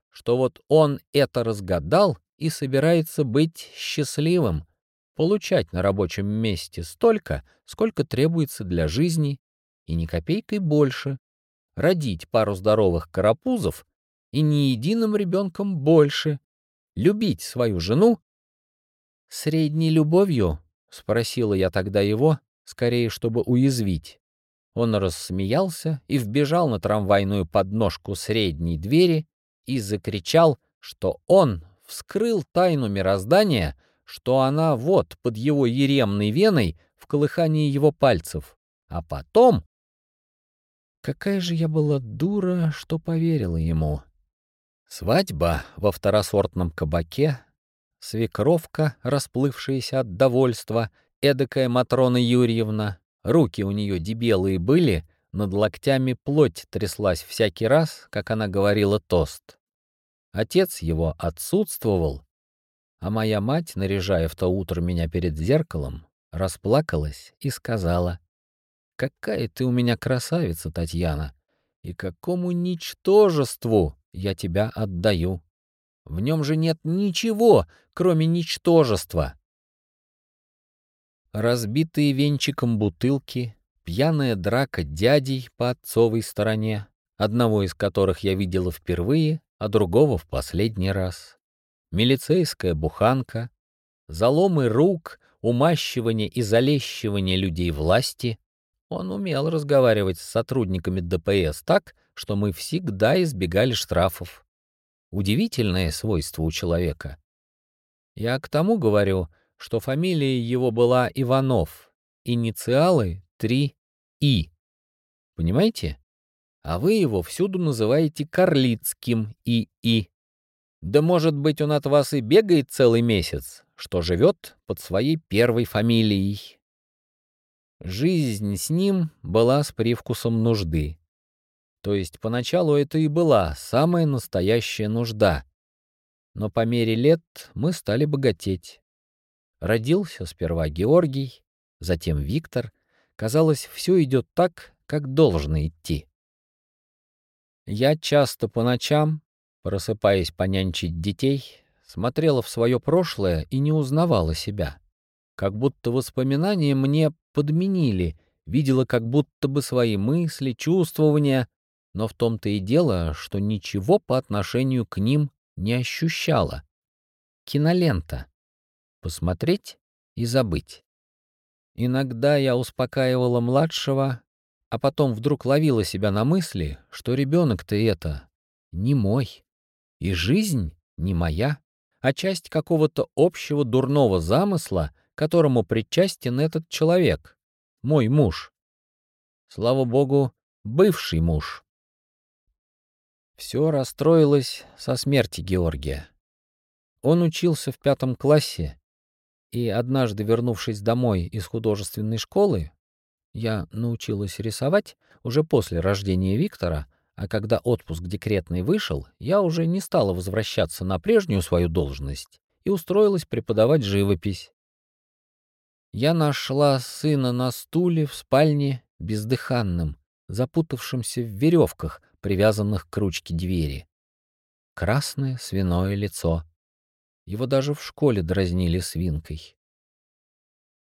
что вот он это разгадал и собирается быть счастливым, получать на рабочем месте столько, сколько требуется для жизни, и ни копейкой больше, родить пару здоровых карапузов и ни единым ребенком больше, любить свою жену. Средней любовью, — спросила я тогда его, скорее, чтобы уязвить. Он рассмеялся и вбежал на трамвайную подножку средней двери и закричал, что он вскрыл тайну мироздания, что она вот под его еремной веной в колыхании его пальцев. А потом... Какая же я была дура, что поверила ему. Свадьба во второсортном кабаке, свекровка, расплывшаяся от довольства, эдакая Матрона Юрьевна, руки у нее дебелые были, над локтями плоть тряслась всякий раз, как она говорила тост. Отец его отсутствовал, а моя мать, наряжая в то утро меня перед зеркалом, расплакалась и сказала, «Какая ты у меня красавица, Татьяна, и какому ничтожеству я тебя отдаю. В нем же нет ничего, кроме ничтожества». Разбитые венчиком бутылки, пьяная драка дядей по отцовой стороне, одного из которых я видела впервые, а другого в последний раз. Милицейская буханка, заломы рук, умащивание и залещивание людей власти. Он умел разговаривать с сотрудниками ДПС так, что мы всегда избегали штрафов. Удивительное свойство у человека. Я к тому говорю, что фамилия его была Иванов, инициалы 3 И. Понимаете? А вы его всюду называете Карлицким И-И. Да может быть, он от вас и бегает целый месяц, что живет под своей первой фамилией. Жизнь с ним была с привкусом нужды. То есть поначалу это и была самая настоящая нужда. Но по мере лет мы стали богатеть. Родился сперва Георгий, затем Виктор. Казалось, все идет так, как должно идти. Я часто по ночам, просыпаясь понянчить детей, смотрела в свое прошлое и не узнавала себя. Как будто воспоминания мне подменили, видела как будто бы свои мысли, чувствования, но в том-то и дело, что ничего по отношению к ним не ощущала. Кинолента посмотреть и забыть. Иногда я успокаивала младшего, а потом вдруг ловила себя на мысли, что ребенок-то это не мой, и жизнь не моя, а часть какого-то общего дурного замысла, которому причастен этот человек, мой муж. Слава богу, бывший муж. Все расстроилось со смерти Георгия. Он учился в пятом классе и однажды, вернувшись домой из художественной школы, я научилась рисовать уже после рождения Виктора, а когда отпуск декретный вышел, я уже не стала возвращаться на прежнюю свою должность и устроилась преподавать живопись. Я нашла сына на стуле в спальне бездыханным, запутавшимся в веревках, привязанных к ручке двери. Красное свиное лицо, его даже в школе дразнили свинкой.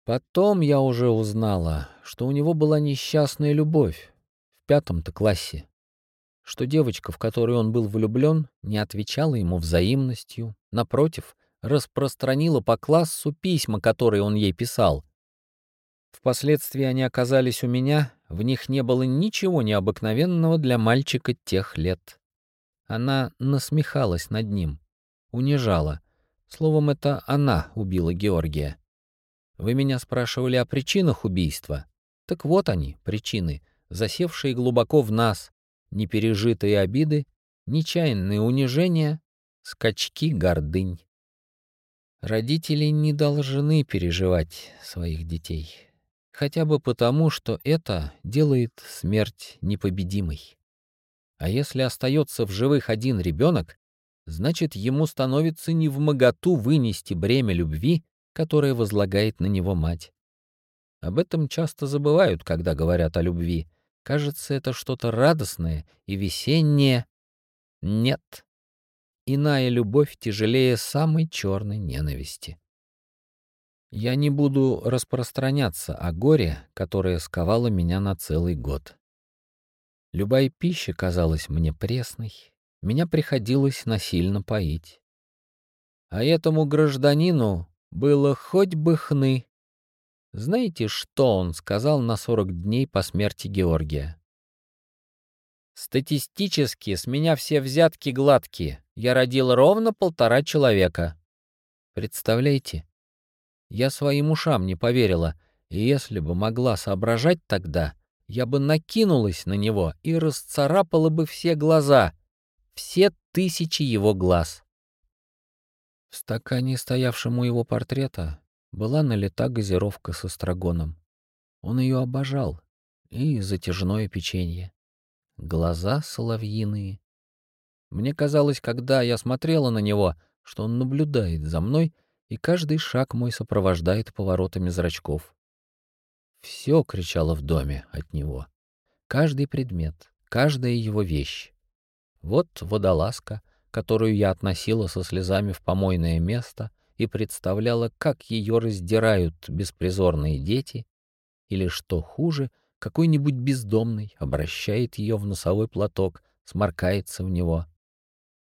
Потом я уже узнала, что у него была несчастная любовь в пятом-то классе, что девочка, в которую он был влюблен, не отвечала ему взаимностью, напротив, распространила по классу письма, которые он ей писал. Впоследствии они оказались у меня, в них не было ничего необыкновенного для мальчика тех лет. Она насмехалась над ним, унижала — Словом, это она убила Георгия. Вы меня спрашивали о причинах убийства. Так вот они, причины, засевшие глубоко в нас, непережитые обиды, нечаянные унижения, скачки гордынь. Родители не должны переживать своих детей, хотя бы потому, что это делает смерть непобедимой. А если остается в живых один ребенок, значит, ему становится не в моготу вынести бремя любви, которое возлагает на него мать. Об этом часто забывают, когда говорят о любви. Кажется, это что-то радостное и весеннее. Нет. Иная любовь тяжелее самой черной ненависти. Я не буду распространяться о горе, которое сковало меня на целый год. Любая пища казалась мне пресной, меня приходилось насильно поить. А этому гражданину было хоть бы хны. Знаете, что он сказал на 40 дней по смерти Георгия? Статистически с меня все взятки гладкие. Я родил ровно полтора человека. Представляете? Я своим ушам не поверила, и если бы могла соображать тогда, я бы накинулась на него и расцарапала бы все глаза, все тысячи его глаз. В стакане, стоявшем у его портрета, была налита газировка с эстрагоном. Он ее обожал, и затяжное печенье. Глаза соловьиные. Мне казалось, когда я смотрела на него, что он наблюдает за мной, и каждый шаг мой сопровождает поворотами зрачков. Все кричало в доме от него. Каждый предмет, каждая его вещь. Вот водолазка, которую я относила со слезами в помойное место и представляла, как ее раздирают беспризорные дети, или, что хуже, какой-нибудь бездомный обращает ее в носовой платок, сморкается в него.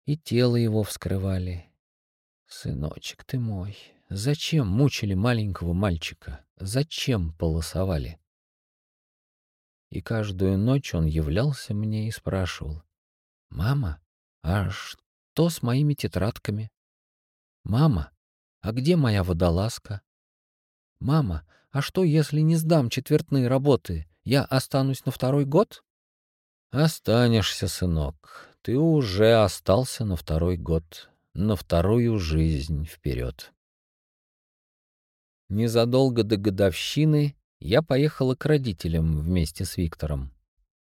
И тело его вскрывали. Сыночек ты мой, зачем мучили маленького мальчика? Зачем полосовали? И каждую ночь он являлся мне и спрашивал, «Мама, а что с моими тетрадками? Мама, а где моя водолазка? Мама, а что, если не сдам четвертные работы? Я останусь на второй год? Останешься, сынок. Ты уже остался на второй год, на вторую жизнь вперед. Незадолго до годовщины я поехала к родителям вместе с Виктором.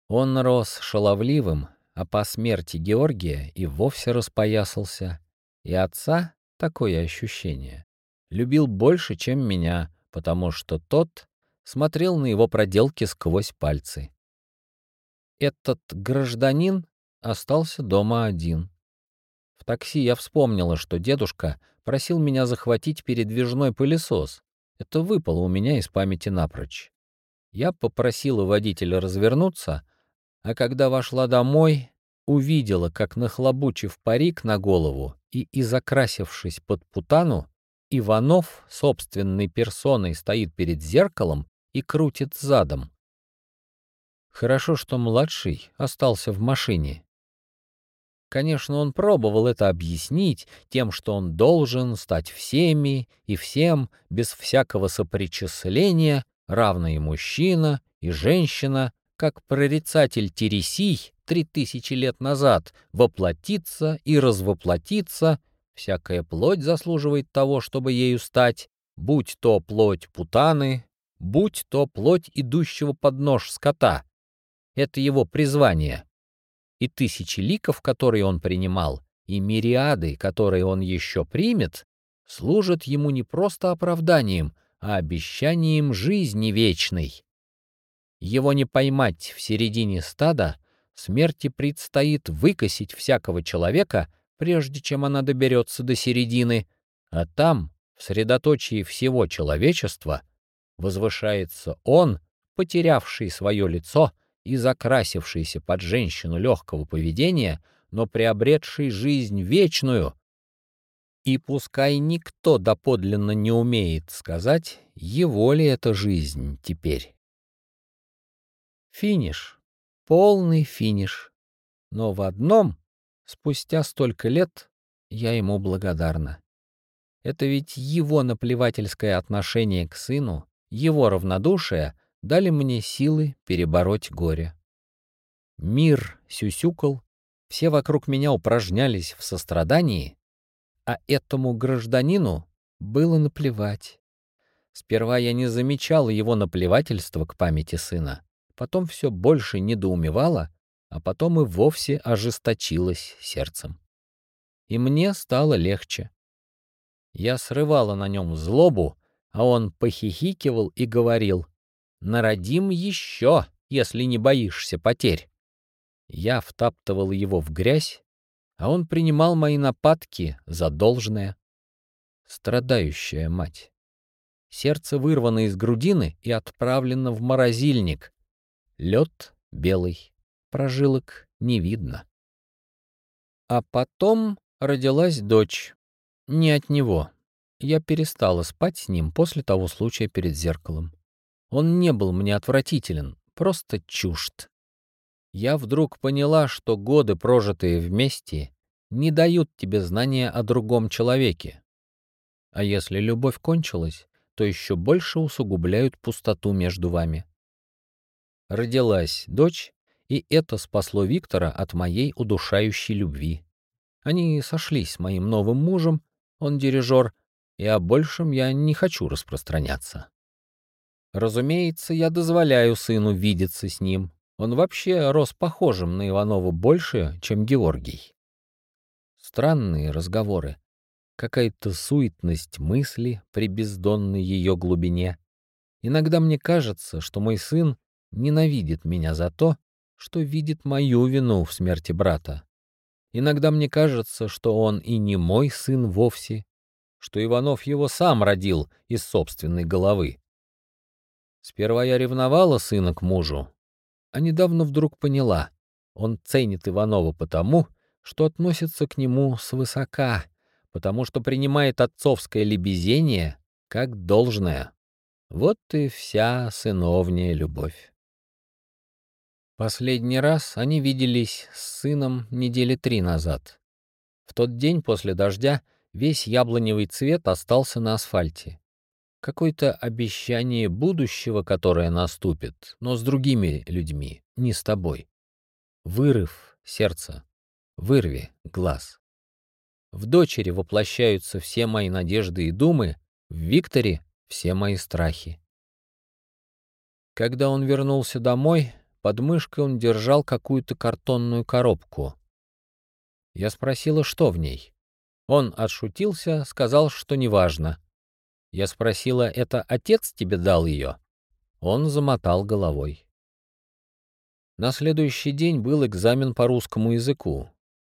Он рос шаловливым, а по смерти Георгия и вовсе распоясался. И отца, такое ощущение, любил больше, чем меня, потому что тот смотрел на его проделки сквозь пальцы. Этот гражданин остался дома один. В такси я вспомнила, что дедушка просил меня захватить передвижной пылесос. Это выпало у меня из памяти напрочь. Я попросила водителя развернуться, а когда вошла домой, увидела, как, нахлобучив парик на голову и изокрасившись под путану, Иванов собственной персоной стоит перед зеркалом и крутит задом. Хорошо, что младший остался в машине. Конечно, он пробовал это объяснить тем, что он должен стать всеми и всем без всякого сопричисления, равно мужчина, и женщина, как прорицатель Тересий три тысячи лет назад, воплотиться и развоплотиться, всякая плоть заслуживает того, чтобы ею стать, будь то плоть путаны, будь то плоть идущего под нож скота. Это его призвание. И тысячи ликов, которые он принимал, и мириады, которые он еще примет, служат ему не просто оправданием, а обещанием жизни вечной. Его не поймать в середине стада, смерти предстоит выкосить всякого человека, прежде чем она доберется до середины, а там, в средоточии всего человечества, возвышается он, потерявший свое лицо и закрасившийся под женщину легкого поведения, но приобретший жизнь вечную. И пускай никто доподлинно не умеет сказать, его ли это жизнь теперь. Финиш. Полный финиш. Но в одном, спустя столько лет, я ему благодарна. Это ведь его наплевательское отношение к сыну, его равнодушие дали мне силы перебороть горе. Мир сюсюкал, все вокруг меня упражнялись в сострадании, а этому гражданину было наплевать. Сперва я не замечал его наплевательства к памяти сына потом все больше недоумевала, а потом и вовсе ожесточилась сердцем. И мне стало легче. Я срывала на нем злобу, а он похихикивал и говорил, «Народим еще, если не боишься потерь». Я втаптывал его в грязь, а он принимал мои нападки за должное. Страдающая мать. Сердце вырвано из грудины и отправлено в морозильник, Лед белый, прожилок не видно. А потом родилась дочь. Не от него. Я перестала спать с ним после того случая перед зеркалом. Он не был мне отвратителен, просто чужд. Я вдруг поняла, что годы, прожитые вместе, не дают тебе знания о другом человеке. А если любовь кончилась, то еще больше усугубляют пустоту между вами. Родилась дочь, и это спасло Виктора от моей удушающей любви. Они сошлись с моим новым мужем, он дирижер, и о большем я не хочу распространяться. Разумеется, я дозволяю сыну видеться с ним. Он вообще рос похожим на Иванова больше, чем Георгий. Странные разговоры. Какая-то суетность мысли при бездонной ее глубине. Иногда мне кажется, что мой сын ненавидит меня за то, что видит мою вину в смерти брата. Иногда мне кажется, что он и не мой сын вовсе, что Иванов его сам родил из собственной головы. Сперва я ревновала сына к мужу, а недавно вдруг поняла, он ценит Иванова потому, что относится к нему свысока, потому что принимает отцовское лебезение как должное. Вот и вся сыновняя любовь. Последний раз они виделись с сыном недели три назад. В тот день после дождя весь яблоневый цвет остался на асфальте. Какое-то обещание будущего, которое наступит, но с другими людьми, не с тобой. Вырыв сердце, вырви глаз. В дочери воплощаются все мои надежды и думы, в Викторе — все мои страхи. Когда он вернулся домой, под мышкой он держал какую-то картонную коробку. Я спросила, что в ней. Он отшутился, сказал, что неважно. Я спросила, это отец тебе дал ее? Он замотал головой. На следующий день был экзамен по русскому языку.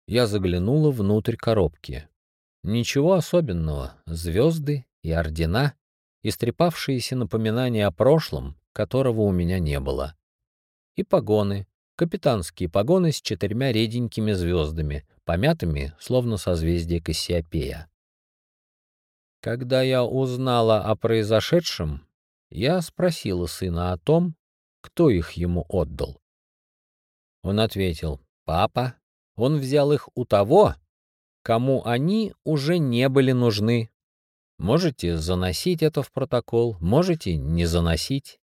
Я заглянула внутрь коробки. Ничего особенного. Звезды и ордена, истрепавшиеся напоминания о прошлом, которого у меня не было. И погоны, капитанские погоны с четырьмя реденькими звездами, помятыми, словно созвездие Кассиопея. Когда я узнала о произошедшем, я спросила сына о том, кто их ему отдал. Он ответил, «Папа, он взял их у того, кому они уже не были нужны. Можете заносить это в протокол, можете не заносить.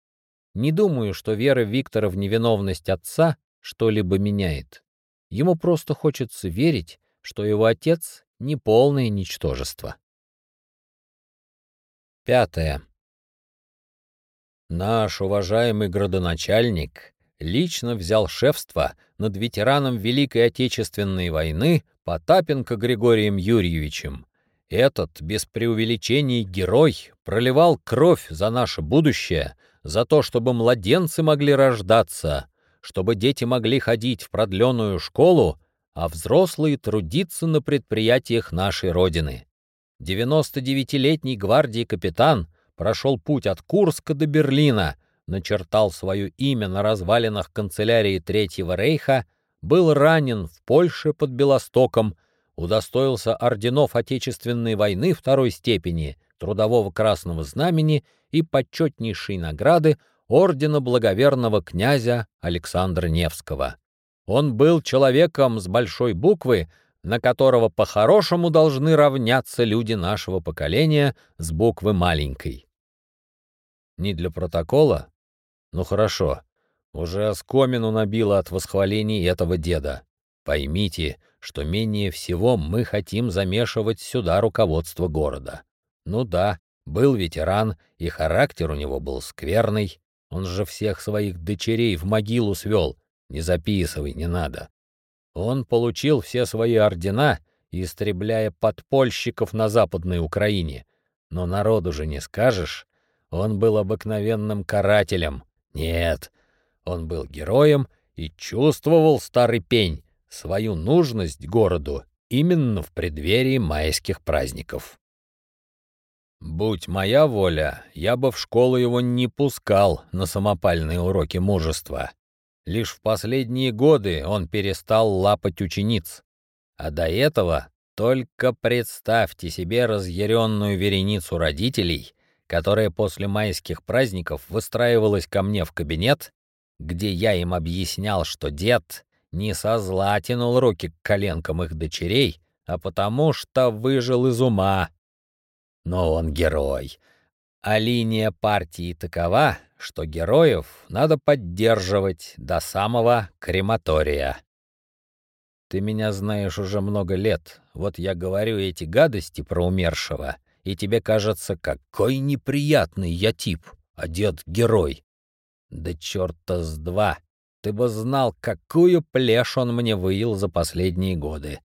Не думаю, что вера Виктора в невиновность отца что-либо меняет. Ему просто хочется верить, что его отец — не полное ничтожество. Пятое. Наш уважаемый градоначальник лично взял шефство над ветераном Великой Отечественной войны Потапенко Григорием Юрьевичем. Этот, без преувеличений, герой проливал кровь за наше будущее, за то, чтобы младенцы могли рождаться, чтобы дети могли ходить в продленную школу, а взрослые трудиться на предприятиях нашей Родины. 99-летний гвардии капитан прошел путь от Курска до Берлина, начертал свое имя на развалинах канцелярии Третьего рейха, был ранен в Польше под Белостоком, удостоился орденов Отечественной войны второй степени, Трудового Красного Знамени и почетнейшей награды ордена благоверного князя Александра Невского. Он был человеком с большой буквы, на которого по-хорошему должны равняться люди нашего поколения с буквы маленькой. Не для протокола? Ну хорошо, уже оскомину набило от восхвалений этого деда. Поймите, что менее всего мы хотим замешивать сюда руководство города. Ну да, был ветеран, и характер у него был скверный. Он же всех своих дочерей в могилу свел. Не записывай, не надо. Он получил все свои ордена, истребляя подпольщиков на Западной Украине. Но народу же не скажешь. Он был обыкновенным карателем. Нет, он был героем и чувствовал старый пень, свою нужность городу именно в преддверии майских праздников. Будь моя воля, я бы в школу его не пускал на самопальные уроки мужества. Лишь в последние годы он перестал лапать учениц. А до этого Только представьте себе разъяренную вереницу родителей, которая после майских праздников выстраивалась ко мне в кабинет, где я им объяснял, что дед не со зла тянул руки к коленкам их дочерей, а потому что выжил из ума. Но он герой. А линия партии такова, что героев надо поддерживать до самого крематория. Ты меня знаешь уже много лет. Вот я говорю эти гадости про умершего, и тебе кажется, какой неприятный я тип, дед — герой. Да черта с два! Ты бы знал, какую плешь он мне выил за последние годы.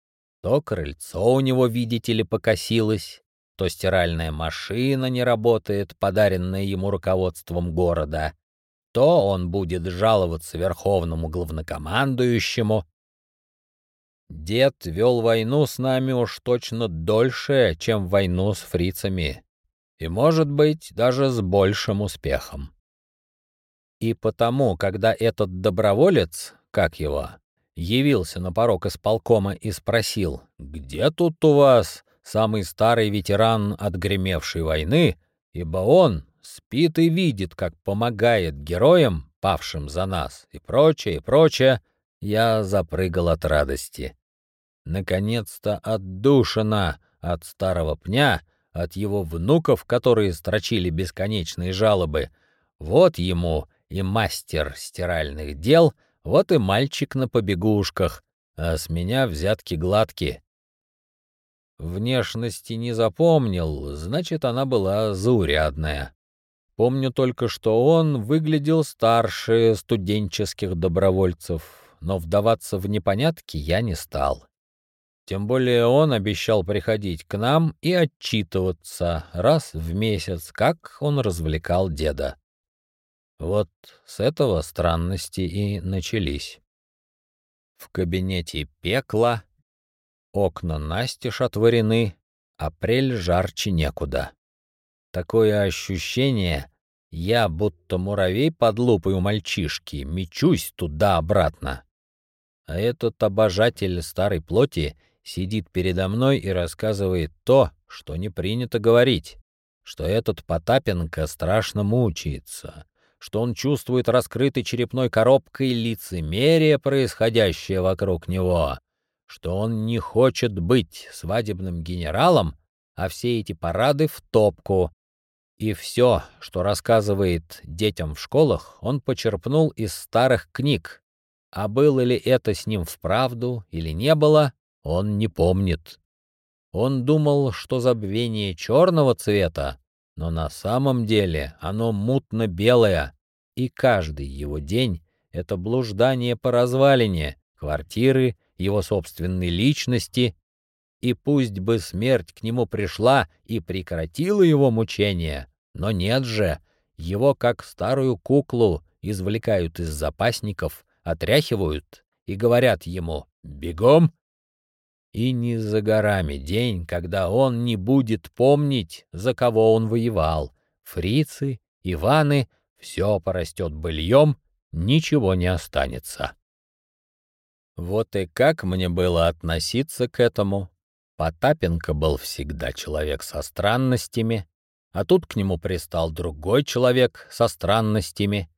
То крыльцо у него, видите ли, покосилось, то стиральная машина не работает, подаренная ему руководством города, то он будет жаловаться верховному главнокомандующему. Дед вел войну с нами уж точно дольше, чем войну с фрицами, и, может быть, даже с большим успехом. И потому, когда этот доброволец, как его, явился на порог исполкома и спросил, «Где тут у вас самый старый ветеран отгремевшей войны?» ибо он спит и видит, как помогает героям, павшим за нас, и прочее, и прочее, я запрыгал от радости. Наконец-то отдушина от старого пня, от его внуков, которые строчили бесконечные жалобы. Вот ему и мастер стиральных дел, вот и мальчик на побегушках, а с меня взятки гладкие. Внешности не запомнил, значит, она была заурядная. Помню только, что он выглядел старше студенческих добровольцев, но вдаваться в непонятки я не стал. Тем более он обещал приходить к нам и отчитываться раз в месяц, как он развлекал деда. Вот с этого странности и начались. В кабинете пекла, окна настежь отворены, апрель жарче некуда. Такое ощущение, я будто муравей под лупой у мальчишки, мечусь туда-обратно. А этот обожатель старой плоти сидит передо мной и рассказывает то, что не принято говорить, что этот Потапенко страшно мучается, что он чувствует раскрытой черепной коробкой лицемерие, происходящее вокруг него, что он не хочет быть свадебным генералом, а все эти парады в топку. И все, что рассказывает детям в школах, он почерпнул из старых книг. А было ли это с ним вправду или не было, он не помнит. Он думал, что забвение черного цвета, но на самом деле оно мутно-белое, и каждый его день — это блуждание по развалине, квартиры, его собственной личности, и пусть бы смерть к нему пришла и прекратила его мучения, но нет же, его как старую куклу извлекают из запасников, отряхивают и говорят ему «Бегом!» И не за горами день, когда он не будет помнить, за кого он воевал. Фрицы, Иваны все порастет быльем, ничего не останется. Вот и как мне было относиться к этому? Потапенко был всегда человек со странностями, а тут к нему пристал другой человек со странностями.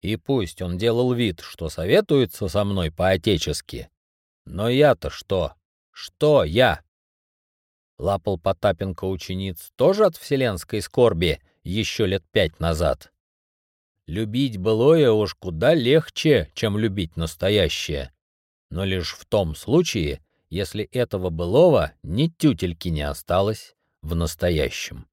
И пусть он делал вид, что советуется со мной по-отечески, но я-то что? Что я? Лапал Потапенко учениц тоже от вселенской скорби еще лет пять назад. Любить былое уж куда легче, чем любить настоящее. Но лишь в том случае, если этого былого ни тютельки не осталось в настоящем.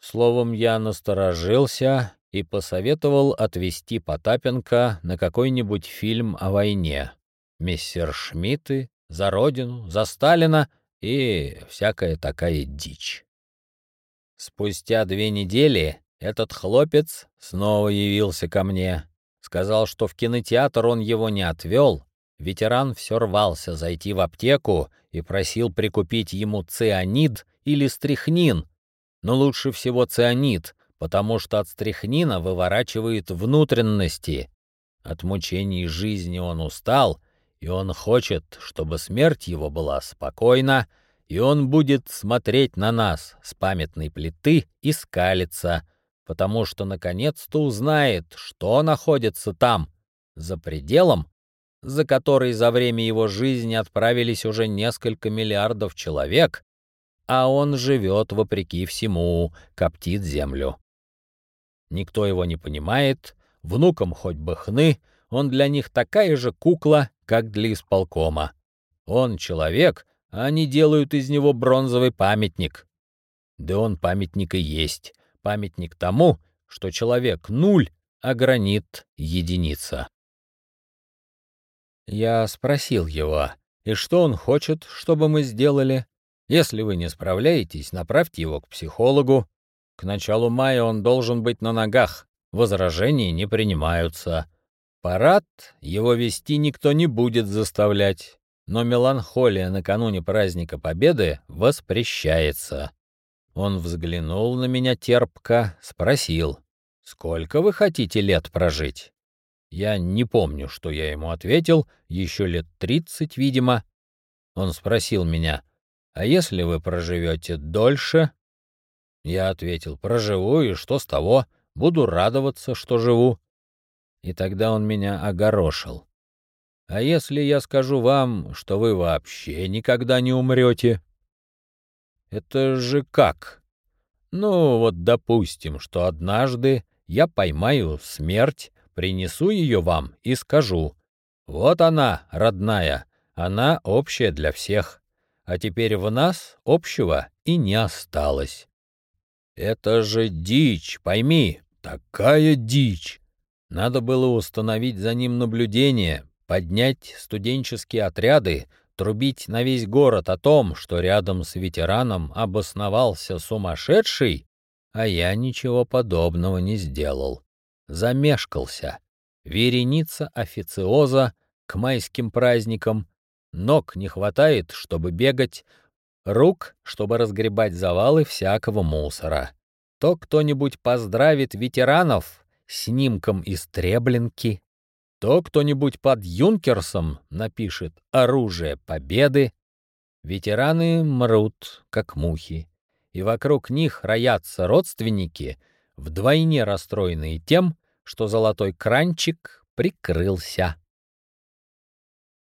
Словом, я насторожился и посоветовал отвезти Потапенко на какой-нибудь фильм о войне. Мессер Шмидты, за Родину, за Сталина и всякая такая дичь. Спустя две недели этот хлопец снова явился ко мне. Сказал, что в кинотеатр он его не отвел. Ветеран все рвался зайти в аптеку и просил прикупить ему цианид или стрихнин. Но лучше всего цианид, потому что от стрихнина выворачивает внутренности. От мучений жизни он устал, и он хочет, чтобы смерть его была спокойна, и он будет смотреть на нас с памятной плиты и скалиться, потому что наконец-то узнает, что находится там, за пределом, за который за время его жизни отправились уже несколько миллиардов человек, а он живет вопреки всему, коптит землю. Никто его не понимает, внукам хоть бы хны, он для них такая же кукла, как для исполкома. Он человек, а они делают из него бронзовый памятник. Да он памятник и есть, памятник тому, что человек — нуль, а гранит — единица. Я спросил его, и что он хочет, чтобы мы сделали? Если вы не справляетесь, направьте его к психологу. К началу мая он должен быть на ногах, возражений не принимаются. Парад его вести никто не будет заставлять, но меланхолия накануне праздника Победы воспрещается. Он взглянул на меня терпко, спросил, «Сколько вы хотите лет прожить?» Я не помню, что я ему ответил, еще лет тридцать, видимо. Он спросил меня, «А если вы проживете дольше?» Я ответил, «Проживу, и что с того? Буду радоваться, что живу». И тогда он меня огорошил. «А если я скажу вам, что вы вообще никогда не умрете?» Это же как? Ну, вот допустим, что однажды я поймаю смерть, принесу ее вам и скажу. Вот она, родная, она общая для всех. А теперь в нас общего и не осталось. Это же дичь, пойми, такая дичь. Надо было установить за ним наблюдение, поднять студенческие отряды, трубить на весь город о том, что рядом с ветераном обосновался сумасшедший, а я ничего подобного не сделал. Замешкался. Вереница официоза к майским праздникам. Ног не хватает, чтобы бегать, рук, чтобы разгребать завалы всякого мусора. То кто-нибудь поздравит ветеранов снимком из Треблинки, то кто-нибудь под Юнкерсом напишет «Оружие Победы». Ветераны мрут, как мухи, и вокруг них роятся родственники, вдвойне расстроенные тем, что золотой кранчик прикрылся.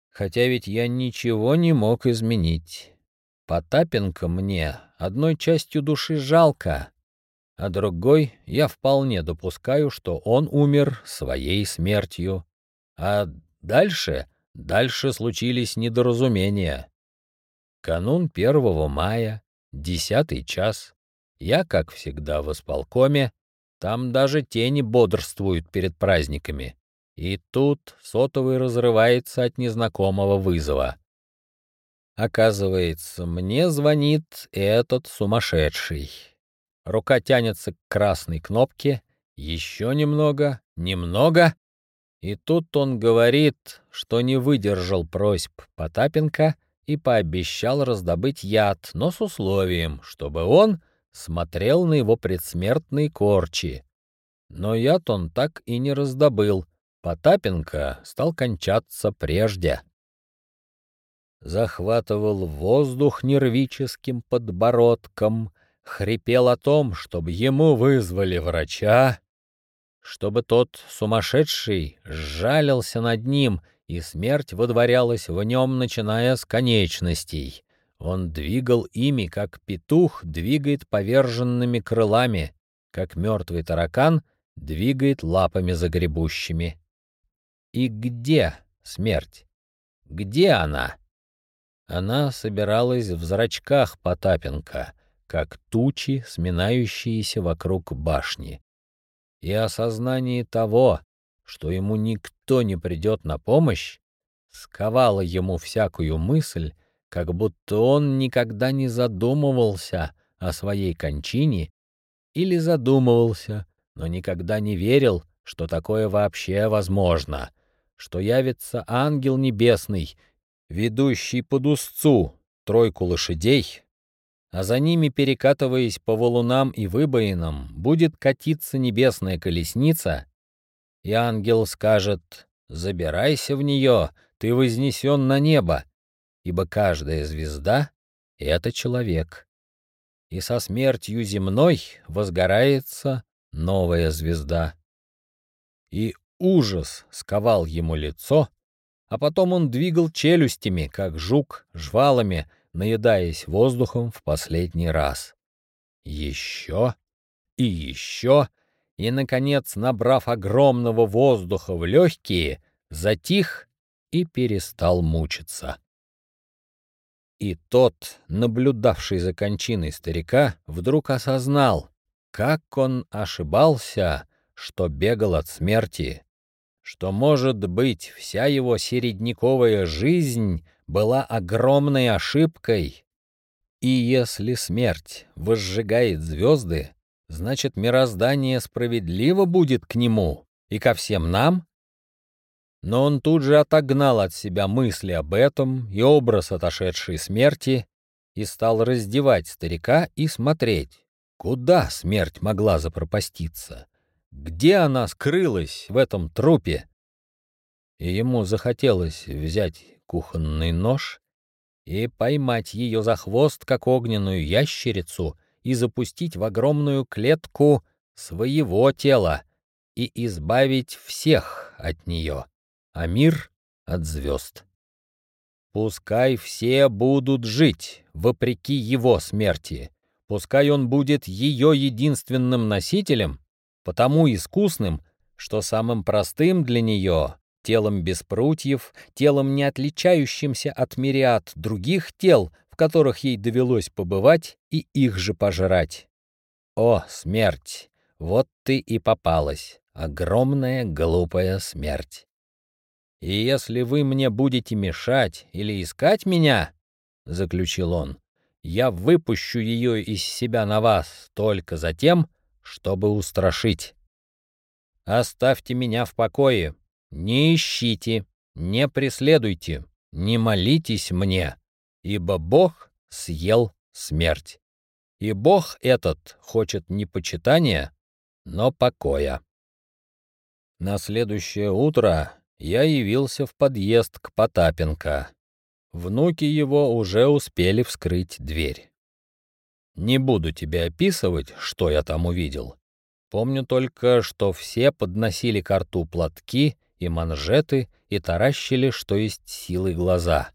Хотя ведь я ничего не мог изменить. Потапенко мне одной частью души жалко, а другой я вполне допускаю, что он умер своей смертью. А дальше, дальше случились недоразумения. Канун 1 мая, десятый час. Я, как всегда, в исполкоме. Там даже тени бодрствуют перед праздниками. И тут сотовый разрывается от незнакомого вызова. Оказывается, мне звонит этот сумасшедший. Рука тянется к красной кнопке. Еще немного, немного. И тут он говорит, что не выдержал просьб Потапенко и пообещал раздобыть яд, но с условием, чтобы он смотрел на его предсмертные корчи. Но яд он так и не раздобыл. Потапенко стал кончаться прежде. Захватывал воздух нервическим подбородком, хрипел о том, чтобы ему вызвали врача, чтобы тот сумасшедший сжалился над ним, и смерть водворялась в нем, начиная с конечностей. Он двигал ими, как петух двигает поверженными крылами, как мертвый таракан двигает лапами загребущими. И где смерть? Где она? Она собиралась в зрачках Потапенко, как тучи, сминающиеся вокруг башни и осознание того, что ему никто не придет на помощь, сковало ему всякую мысль, как будто он никогда не задумывался о своей кончине или задумывался, но никогда не верил, что такое вообще возможно, что явится ангел небесный, ведущий под узцу тройку лошадей, а за ними, перекатываясь по валунам и выбоинам, будет катиться небесная колесница, и ангел скажет «Забирайся в нее, ты вознесен на небо, ибо каждая звезда — это человек. И со смертью земной возгорается новая звезда. И ужас сковал ему лицо, а потом он двигал челюстями, как жук, жвалами, наедаясь воздухом в последний раз. Еще и еще, и, наконец, набрав огромного воздуха в легкие, затих и перестал мучиться. И тот, наблюдавший за кончиной старика, вдруг осознал, как он ошибался, что бегал от смерти, что, может быть, вся его середняковая жизнь была огромной ошибкой. И если смерть возжигает звезды, значит, мироздание справедливо будет к нему и ко всем нам? Но он тут же отогнал от себя мысли об этом и образ отошедшей смерти и стал раздевать старика и смотреть, куда смерть могла запропаститься, где она скрылась в этом трупе. И ему захотелось взять кухонный нож и поймать ее за хвост, как огненную ящерицу, и запустить в огромную клетку своего тела и избавить всех от нее а мир — от звезд. Пускай все будут жить, вопреки его смерти. Пускай он будет ее единственным носителем, потому искусным, что самым простым для нее, телом без прутьев, телом, не отличающимся от мириад других тел, в которых ей довелось побывать и их же пожрать. О, смерть! Вот ты и попалась, огромная глупая смерть. И если вы мне будете мешать или искать меня, — заключил он, — я выпущу ее из себя на вас только за тем, чтобы устрашить. Оставьте меня в покое, не ищите, не преследуйте, не молитесь мне, ибо Бог съел смерть. И Бог этот хочет не почитания, но покоя. На следующее утро я явился в подъезд к Потапенко. Внуки его уже успели вскрыть дверь. Не буду тебе описывать, что я там увидел. Помню только, что все подносили к рту платки и манжеты и таращили, что есть силы глаза.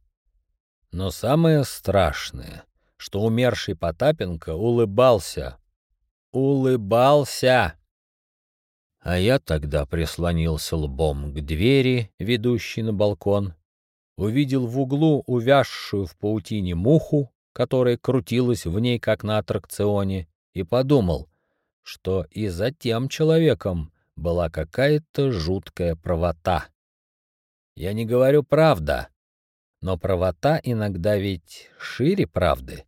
Но самое страшное, что умерший Потапенко улыбался. Улыбался! А я тогда прислонился лбом к двери, ведущей на балкон, увидел в углу увязшую в паутине муху, которая крутилась в ней, как на аттракционе, и подумал, что и за тем человеком была какая-то жуткая правота. Я не говорю правда, но правота иногда ведь шире правды.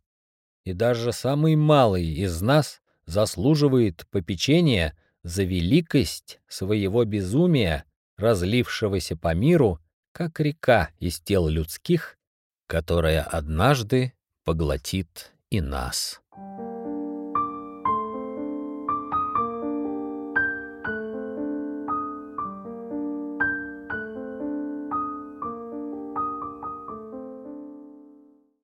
И даже самый малый из нас заслуживает попечения за великость своего безумия, разлившегося по миру, как река из тел людских, которая однажды поглотит и нас.